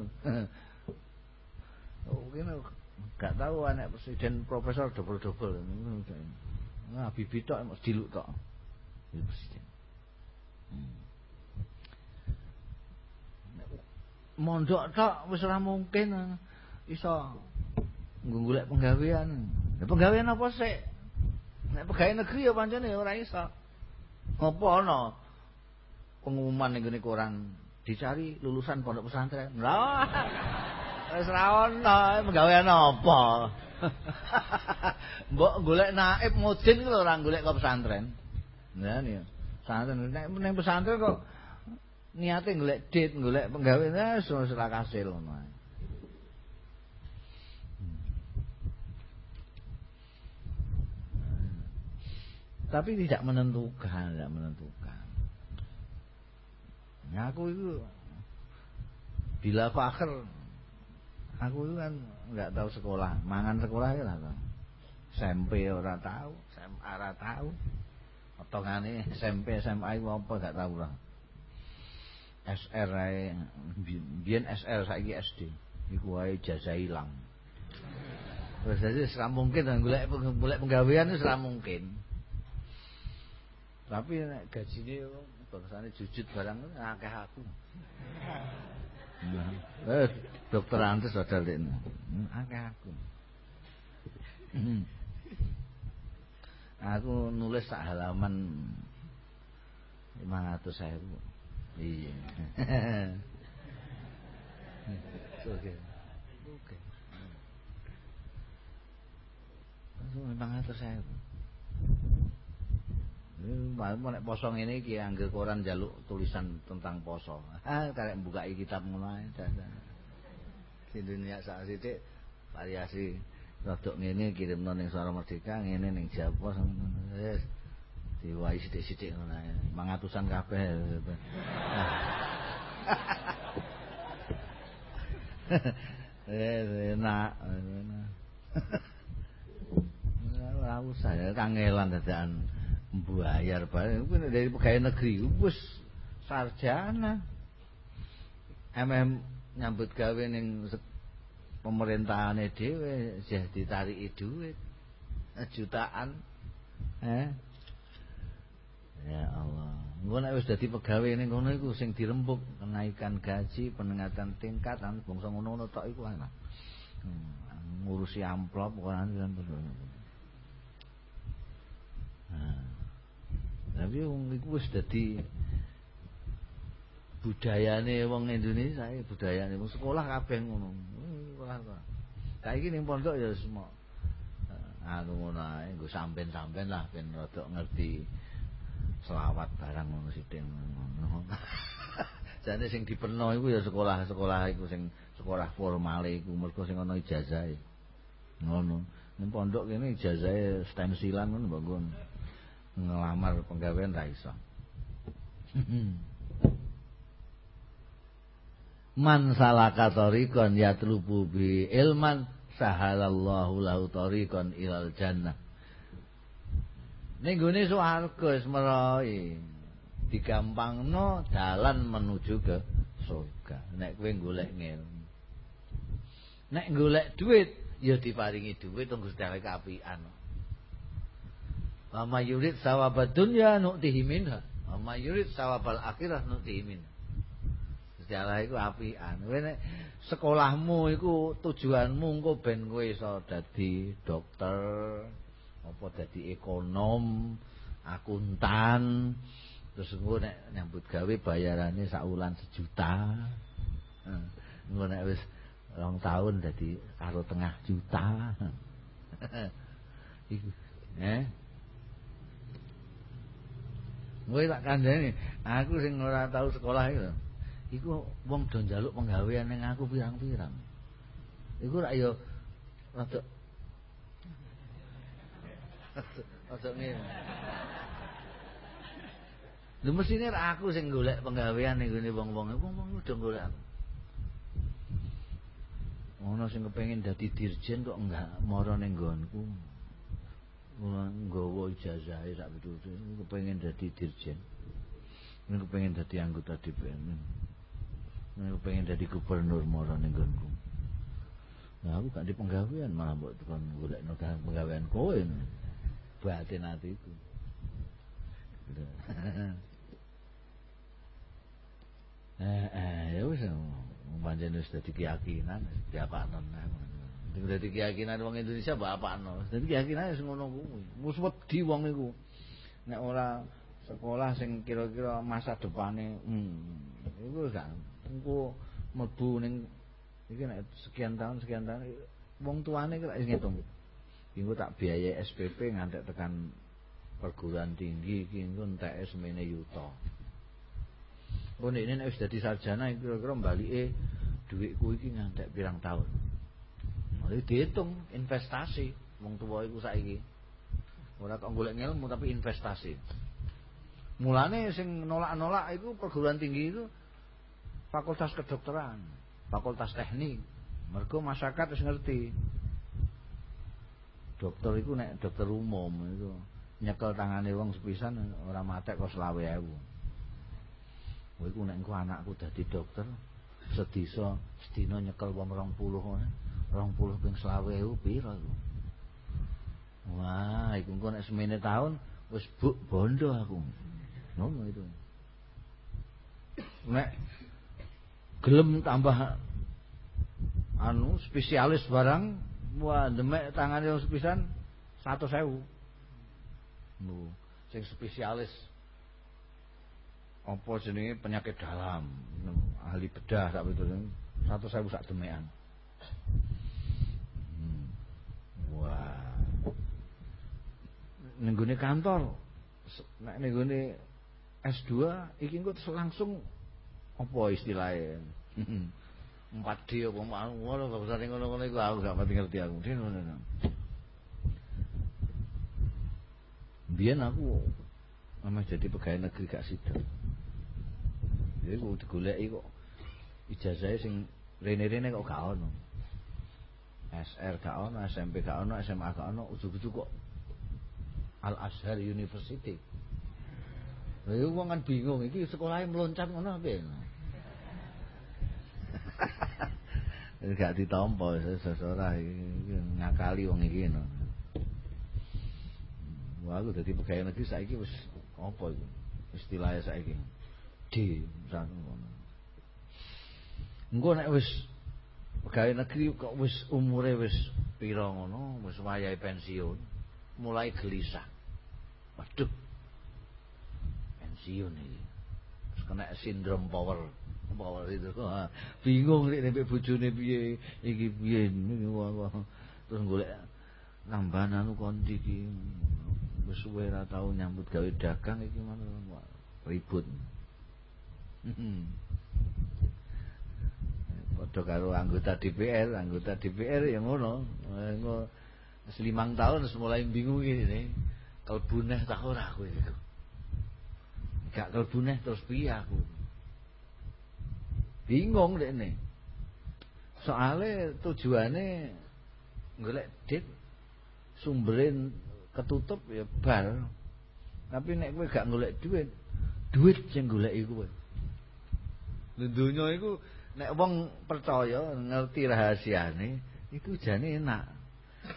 Oh, ini gak tahu anak presiden profesor double-double. Nah, bibi tok mek diluk tok. presiden. Hmm. Mondok tok wis ora mungkin iso golek penggawean. Ya penggawean apa sih? Nek pegawai negeri ya pancene ora iso. Apa ana pengumuman ning koran dicari lulusan pondok pesantren. Lah. Wis ra ono, penggawean apa? Mbok golek naib mudin ku ora golek kok pesantren. Nah nih. Pesantren nek ning pesantren kok niate golek dit, golek penggawean wis ora kasil ngono. Tapi tidak menentukan, tidak menentukan. Nah, aku itu bila fakir Aku itu kan nggak tahu sekolah, mangan sekolah ya lah. SMP ora tahu, SMA ora tahu. Potongane SMP, SMA itu apa gak tahu lah. SR ae biyen SR saiki SD. Iku wae jasa ilang. Terus jadi ora mungkin golek golek penggawean wis ora mungkin. Tapi nek gajine bangsane jujut barang akeh aku. Eh, dokter Antes ada ini. Hmm, akeh aku. Hmm. Aku nulis sak halaman 500 saya Iya. Oke. Oke. Atas saya. Mau nek poso ngene iki angger koran jaluk tulisan tentang poso. Ah, karek buka kitab mulai Di dunia sak sithik variasi rodok ngene kirimno ning Suara Merdeka, ngene ning Jawa wis diwai sithik-sithik ngono ae. 500-an kabeh. Eh, enak. Ora usah ya kangelan dadakan bayar kuwi dari pegawai negeri wis sarjana. MM nyambut gawe ning pemerintahane dhewe jeh ditariki dhuwit jutaan. Eh. Ya Allah. Engko nek wis dadi pegawe ning ngono iku sing dirembuk kenaikan gaji, peningkatan tingkat lan bangsa ngono-ngono tok iku enak. Hmm, ngurusi amplop kok Nah. Tapi wong iku wis dadi budayane wong Indonesia, budayane wong sekolah kabeh ngono. Sekolah. Kayak ning pondok ya semua. Anu ngono ae, nggo sampean-sampean lah ben rada ngerti selawat barang ngono sithik ngono. Jane sing diperno iku ya sekolah-sekolah iku sing sekolah formal iku mergo sing ana ijazahe. Ngono. Ning pondok kene ijazahe stensilan ngono mbok ngelamar penggawean ra iso. Man salaka tariqan yatlubu bi ilman sahalallahu lahu tariqan ilal jannah. Ning gone swarga wis merohi. Digampangno dalan menuju ke surga. Nek kowe golek ngilmu. Nek golek duit ya diparingi duit tunggu sedaya keapian. Wa yurid sawabad dunya nu'tihi minha. Wa yurid sawabal akhirah nu'tihi minha. Sejarah iku apian. Sekolahmu iku tujuanmu engko ben kowe iso dadi dokter, apa dadi ekonom, akuntan, terus engko nek nyambut gawe bayarane sak wulan sejuta. Engko nek wis rong tahun dadi karo tengah juta. Eh? Kowe tak kandhani, aku sing ora tau sekolah iku. Iku wong do njaluk penggawean ning aku pirang-pirang. Iku rak yo rada Ojo ngene. Lha mesine aku sing golek penggawean ning gone wong-wong, wong-wong udah golek aku. Ono sing kepengin dadi dirjen kok enggak mara ning. Nggawa ijazah sak pitute kepengin dadi dirjen. Nek kepengin dadi anggota DPR. Nek kepengin dadi gubernur mara ning nggonku. Nah, aku gak di penggawean malah mbok tukang golek penggawean kowe batin hatiku. eh, eh, ya wis pancen wis dadi keyakinan, diapakno nah. Dadi keyakinan wong Indonesia mbok apakno. Dadi keyakinan wis ngono kuwi. Wis wedi wong iku. Nek ora sekolah sing kira-kira masa depane hmm iku gak engko mlebu ning iki nek sekian tahun sekian tahun wong tuane kok ngitung Iku tak biaya SPP ngantek tekan perguruan tinggi iki engko entek semene yuta. Oh ini nek wis dadi sarjana kira-kira balike dhuwitku iki ngantek pirang tahun. Mulai dihitung investasi wong tuwa iku saiki. Ora kok golek ilmu tapi investasi. Mulane sing nolak-nolak iku perguruan tinggi itu fakultas kedokteran, fakultas teknik. Mergo masyarakat wis ngerti dokter itu nek dokter umum itu nyekel tangane wong sepisan ora matek kok 20.000. Kowe iku nek engko anakku dadi dokter sedisa sedina nyekel wong 20 ngono. 20 ping 20.000 piro iku? Wah, iku engko nek semene tahun wis buk bondo aku. Ngono itu. Nek gelem tambah anu spesialis barang Wah, demek tangane wong sepisan 100.000. Bu, sing spesialis apa jenenge penyakit dalam, ahli bedah sak itu sewu sak demekan. Hmm. Wah. Nenggone kantor nek nenggone S2 iki engko langsung apa istilahnya? Empat D apa ngono bahasa ngono-ngono iku aku gak pati ngerti aku. Ngono. Biyen aku Mama jadi pegawai negeri gak sida. Jadi aku digoleki kok ijazahnya sing rene-rene kok gak ono. SR gak ono, SMP gak ono, SMA gak ono, ujug-ujug kok Al Azhar University. Lha iku wong kan bingung iki sekolahnya meloncat ngono apa ya? gak ditampa seseorang ngakali wong iki no. Wah aku dadi pegawai negeri saiki wis apa itu istilahnya saiki di misalnya ngono engko nek wis pegawai negeri kok wis umure wis pira ngono wis wayahe pensiun mulai gelisah. Waduh. Pensiun iki. Terus kena sindrom power. Power itu. Bingung nek nek bojone piye iki piye terus golek nambahan anu konti iki. Wis suwe ora tau nyambut gawe dagang iki mana ribut. Padha karo anggota DPR, anggota DPR yang ngono. Engko limang tahun mulai bingung ini. Kelbuneh tak ora aku iku. Gak kelbuneh terus piye aku. Bingung dekne. Soale tujuane golek dit sumberin ketutup ya bal. Tapi nek kowe gak golek duit, duit sing goleki. Lha donya iku nek wong percaya ngerti rahasiane, iku jane enak.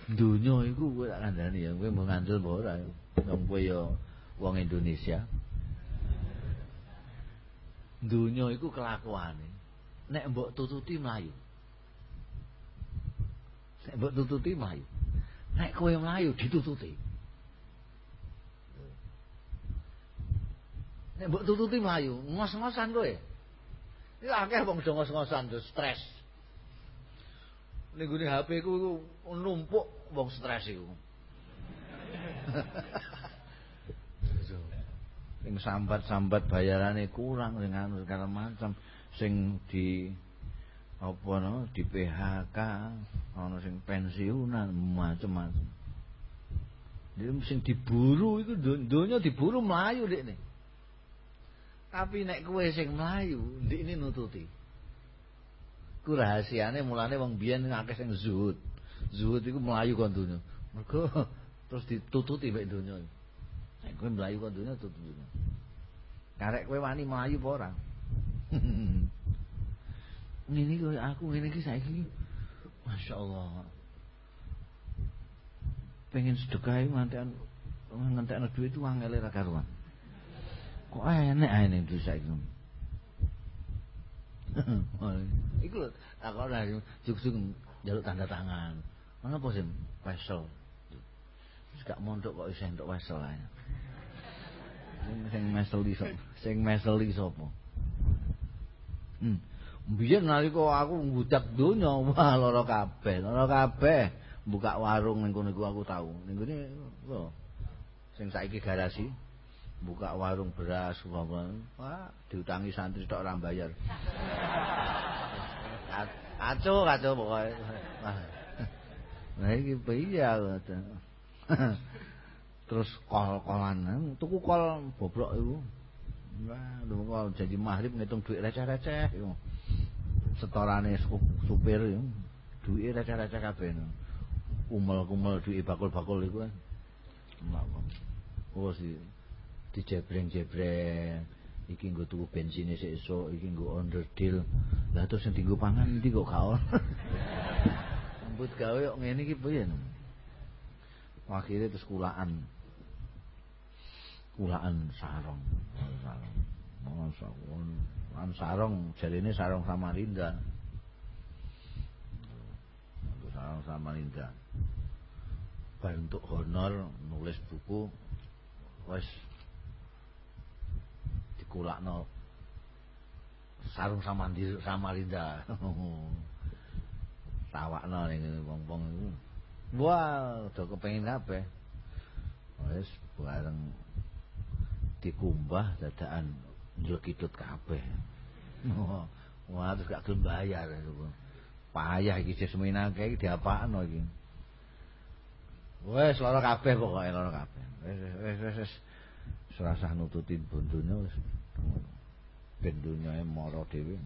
Donya iku kowe tak kandhani ya, kowe mau ngandel apa ora. Wong kowe ya wong Indonesia. Donya iku kelakuane. Nek mbok tututi mlayu. Nek mbok tututi mlayu. Nek kowe mlayu ditututi. Nek mbok tututi mlayu, ngos-ngosan kowe. Iki akeh wong do ngos-ngosan do stres. Ning HP ku numpuk wong stres iku. sing sambat-sambat bayarane kurang sing anu segala macam sing di apa no di PHK ana sing pensiunan macam-macam. Jadi sing diburu itu donya diburu melayu dek nih. Tapi nek kue sing melayu, ini nututi. Ku rahasiane mulane wong biyen ngakeh sing zuhud. Zuhud iku melayu kon donya. Mergo terus ditututi mek donya. Nek melayu kon donya donya. Karek kowe wani melayu apa ora? Kok aku ngene iki saiki Masya Allah Pengen sedekah ngantian ngentekno duit itu angel ra karuan. Kok enek ae ning dosa iku. Lho, aku ora juk-juk njaluk tanda tangan. Mana apa sih wesel? Wis gak mondok kok isih entuk wesel ae. Sing mesel sapa? Sing mesel di sapa? Hmm. Biyen nalika aku ngudak donya, wah lara kabeh, lara kabeh. Buka warung ning kono aku tahu. Ning lho. Sing saiki garasi buka warung beras wah diutangi santri tok ora bayar aco aco pokoke. Nah iki piye terus kol-kolan. Tuku kol bobrok iku. Wah kol jadi maghrib ngitung duit receh-receh iku. Setorane supir iku. Duit receh-receh kabeh. Kumel-kumel duit bakul-bakul iku. Kan Oh sih dijebreng-jebreng iki nggo tuku bensin sesuk iki nggo onderdil lah terus sing dienggo pangan iki kok gak ono? Sambut gawe kok ngene iki piye? Akhirnya terus kulaan. Kulaan sarong. Sarong. Masa kan sarong jarine sarong Samarinda sarong Samarinda bentuk honor nulis buku wes dikulakno sarung Samandir Samarinda. Tawakno ning wong-wong iku. Wah, udah kepengin kabeh. Wis bareng dikumbah dadakan njlekitut kabeh. Wah, terus gak gelem bayar Payah iki sesemina iki diapakno iki. Wes lara kabeh pokoke lara kabeh. Wis wis wis wis serasah nututi bondonya wis ben dunyae mara dhewe.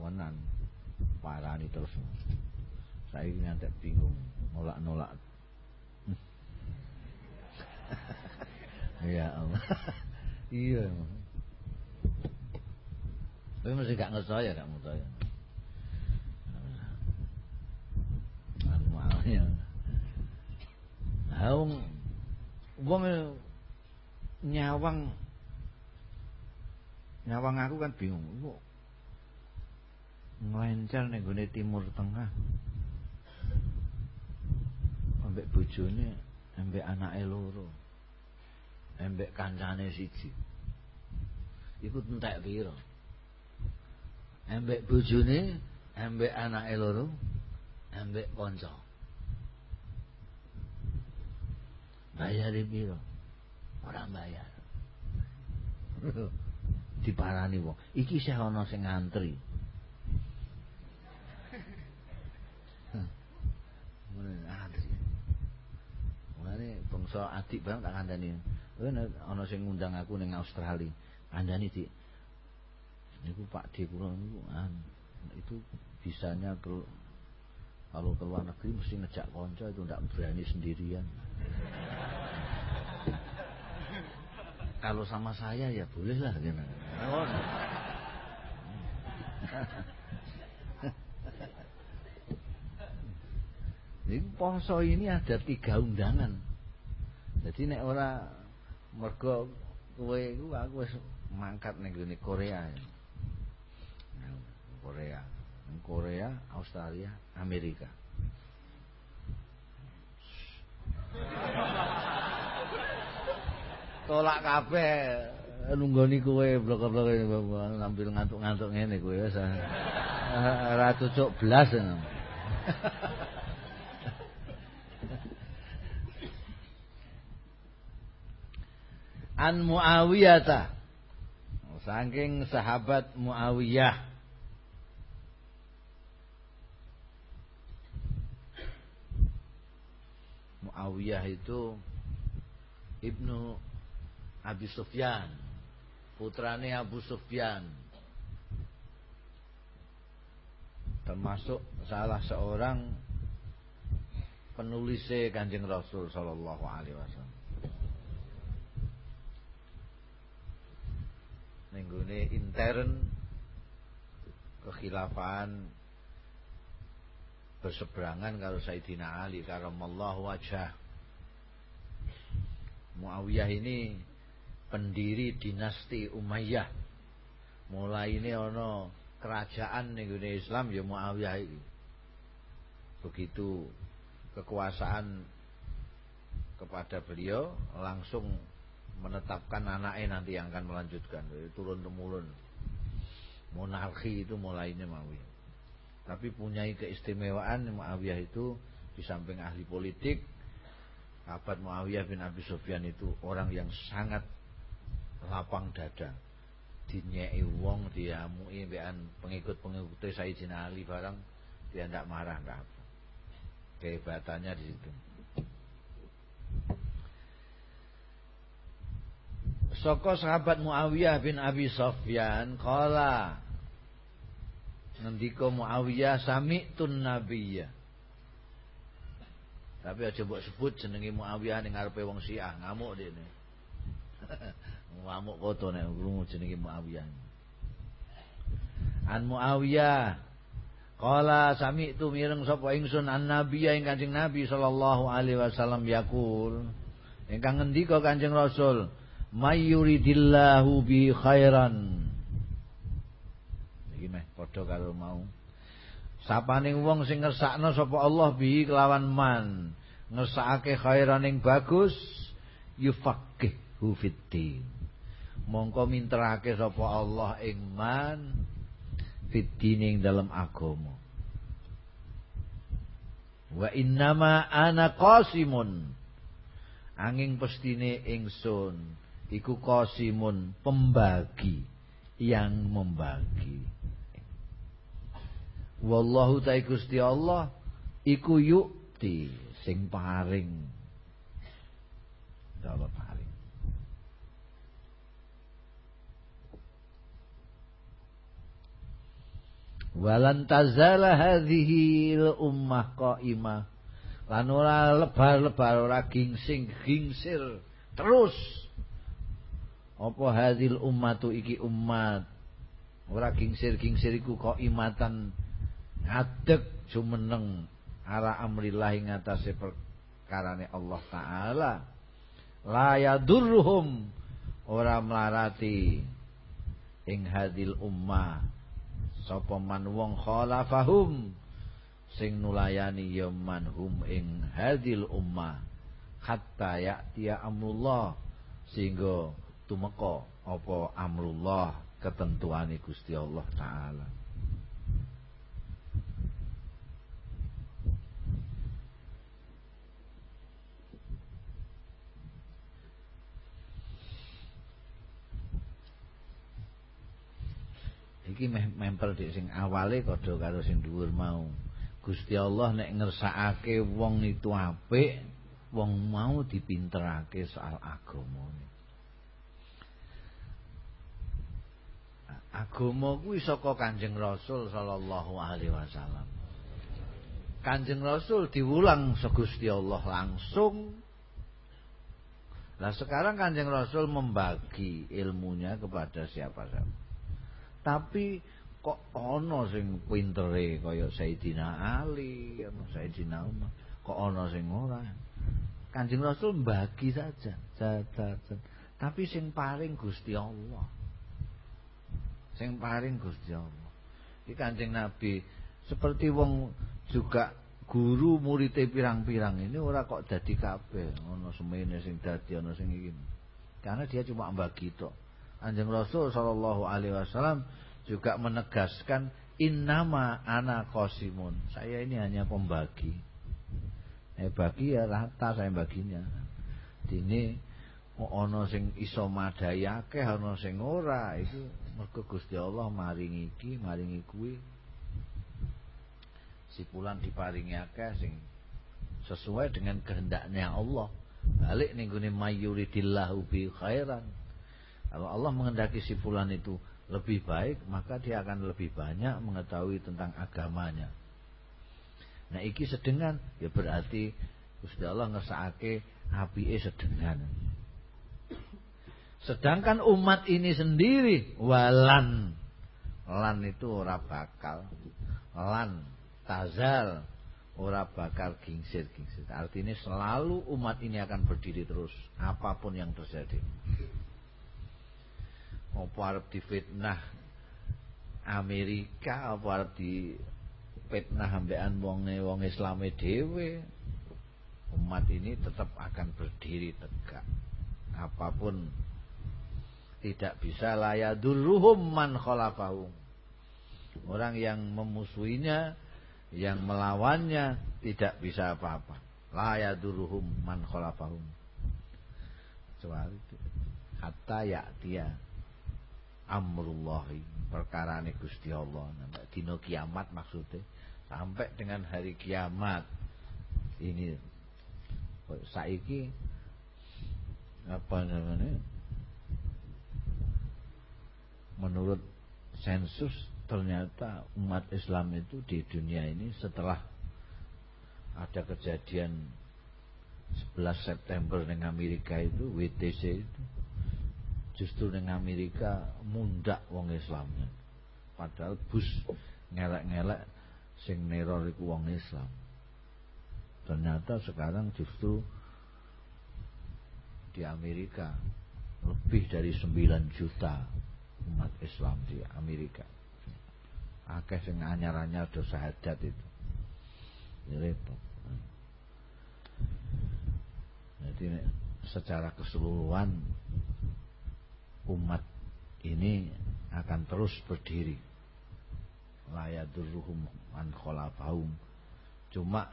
Wenan parani terus. Saiki ngantek bingung, nolak-nolak. ya Allah. iya. Tapi mesti gak ngerti ya gak ngerti ya. Anu ya. Haung wong nyawang nyawang aku kan bingung. Kok nglencer ning gone timur tengah. Ambek bojone, ambek anake loro. Ambek kancane siji. Iku entek piro? Ambek bojone, ambek anake loro, ambek kanca. Bayar piro? Ora bayar. Diparani wong. Iki isih ana sing ngantri. Ngantri. Mulane bangsa adik bang tak kandhani. Ana sing ngundang aku ning Australia. Kandhani di niku Pak D kula niku itu bisanya kalau kalau ke luar negeri mesti ngejak konco itu tidak berani sendirian. Kalau sama saya ya boleh lah gitu. Jadi poso ini ada tiga undangan. Jadi nek ora mergo kowe iku aku wis mangkat ning Korea. Korea. Korea, Australia, Amerika. Tolak kabeh nunggoni kowe blok-blok nampil ngantuk-ngantuk ngene kowe wis. Ora cucuk blas. An Muawiyah Saking sahabat Muawiyah Muawiyah itu Ibnu Abi Sufyan putrane Abu Sufyan. Termasuk salah seorang penulis Kanjeng Rasul sallallahu alaihi wasallam. Nenggone intern kekhilafan berseberangan kalau Sayyidina Ali karamallahu wajah. Muawiyah ini pendiri dinasti Umayyah. Mulai ini ono kerajaan ning Islam ya Muawiyah ini begitu kekuasaan kepada beliau langsung menetapkan anaknya nanti yang akan melanjutkan turun temurun. Monarki itu mulainya Muawiyah. Tapi punya keistimewaan Muawiyah itu di samping ahli politik Abad Muawiyah bin Abi Sufyan itu orang yang sangat lapang dada dinyei wong diamui bean pengikut-pengikut Sayyidina Ali barang dia tidak marah tidak apa. Kehebatannya di situ. Soko sahabat Muawiyah bin Abi Sufyan kala ngendika Muawiyah sami'tun nabiyya. Tapi aja mbok sebut jenenge Muawiyah ning ngarepe wong Syiah ngamuk dene ngamuk koto nek krungu jenenge Muawiyah. An Muawiyah Qala sami'tu mireng sapa ingsun an nabiyya ing Kanjeng Nabi sallallahu alaihi wasallam yaqul. Ingkang ngendika Kanjeng Rasul mayyuridillahu bi khairan. Iki meh padha karo mau. Sapaning wong sing ngersakno sapa Allah bi kelawan man ngersakake khairan ing bagus yufaqihu fiddin mongko minterake sapa Allah ing man fitining dalam agama. Wa innama ana qasimun. Angin pestine ingsun iku qasimun pembagi yang membagi. Wallahu ta'ala Gusti Allah iku yukti sing paring. Allah paring walan tazala hadhihi ummah qaimah. Lan ora lebar-lebar ora gingsing gingsir terus. Apa hadhil ummatu iki umat ora gingsir-gingsir iku qaimatan. Ngadeg jumeneng ala amrillah ing atase perkarane Allah taala. La yadurruhum ora melarati ing hadil ummah sapa man wong khalafahum? Sing nulayani ya manhum ing hadil ummah. Hatta ya'tiya amrullah. Sehingga tumeka apa amrullah ketentuane Gusti Allah taala iki meh mempel dik sing awale padha karo sing dhuwur mau. Gusti Allah nek ngersakake wong itu apik, wong mau dipinterake soal agama. Agama kuwi saka Kanjeng Rasul sallallahu alaihi wasallam. Kanjeng Rasul diulang Gusti Allah langsung. Nah sekarang Kanjeng Rasul membagi ilmunya kepada siapa-siapa. Tapi kok ana sing pintere kaya Sayyidina Ali, ana Sayyidina Umar, kok ana sing ora. Kanjeng Rasul bagi saja. Tapi sing paling Gusti Allah. Sing paling Gusti Allah. Iki Kanjeng Nabi seperti wong juga guru muridé pirang-pirang ini ora kok dadi kabeh, ana semene sing dadi ana sing iki. Karena dia cuma bagi tok. Anjing Rasul Shallallahu Alaihi Wasallam juga menegaskan innama ana kosimun. Saya ini hanya pembagi. Eh bagi ya rata saya baginya. Dini ono sing iso madayake ono sing ora itu mergo Gusti Allah maringi iki maringi kuwi sipulan diparingi akeh sing sesuai dengan kehendaknya Allah balik ning gone mayuridillahu bi khairan kalau Allah mengendaki si fulan itu lebih baik, maka dia akan lebih banyak mengetahui tentang agamanya. Nah iki sedengan, ya berarti Gusti Allah ngesake apike sedengan. Sedangkan umat ini sendiri walan lan itu ora bakal lan tazal ora bakal gingsir-gingsir. Artinya selalu umat ini akan berdiri terus apa pun yang terjadi apa arep difitnah Amerika apa arep di fitnah ambekan wong wong Islame dhewe? Umat ini tetap akan berdiri tegak. Apa pun tidak bisa layadurruhum man khalafahum orang yang memusuhinya yang melawannya tidak bisa apa-apa. Layadurruhum man khalafahum kecuali ya dia amrullahi perkara ini Gusti Allah. Sampai kiamat maksudnya sampai dengan hari kiamat. Ini saiki apa namanya menurut sensus ternyata umat Islam itu di dunia ini setelah ada kejadian 11 September di Amerika itu WTC itu justru ning Amerika mundak wong Islamnya. Padahal bus ngelek-ngelek sing neror iku wong Islam. Ternyata sekarang justru di Amerika lebih dari 9 juta umat Islam di Amerika. Akeh sing anyar-anyar do syahadat itu. Ya repot. Jadi secara keseluruhan umat ini akan terus berdiri layadurruhum an khalafahum cuma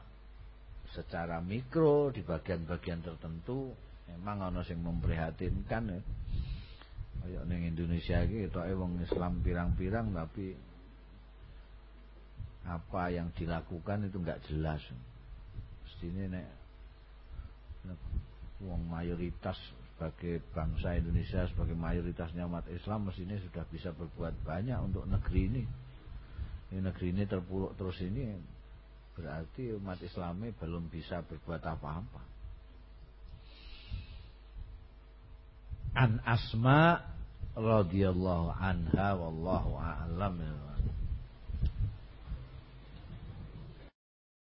secara mikro di bagian-bagian tertentu memang ana sing memprihatinkan ya. Kayak ning Indonesia iki ketoke wong Islam pirang-pirang tapi apa yang dilakukan itu enggak jelas. Mestine nek wong mayoritas sebagai bangsa Indonesia sebagai mayoritasnya umat Islam mestinya sudah bisa berbuat banyak untuk negeri ini. Ini negeri ini terpuruk terus ini berarti umat Islamnya belum bisa berbuat apa-apa. An Asma radhiyallahu anha wallahu a'lam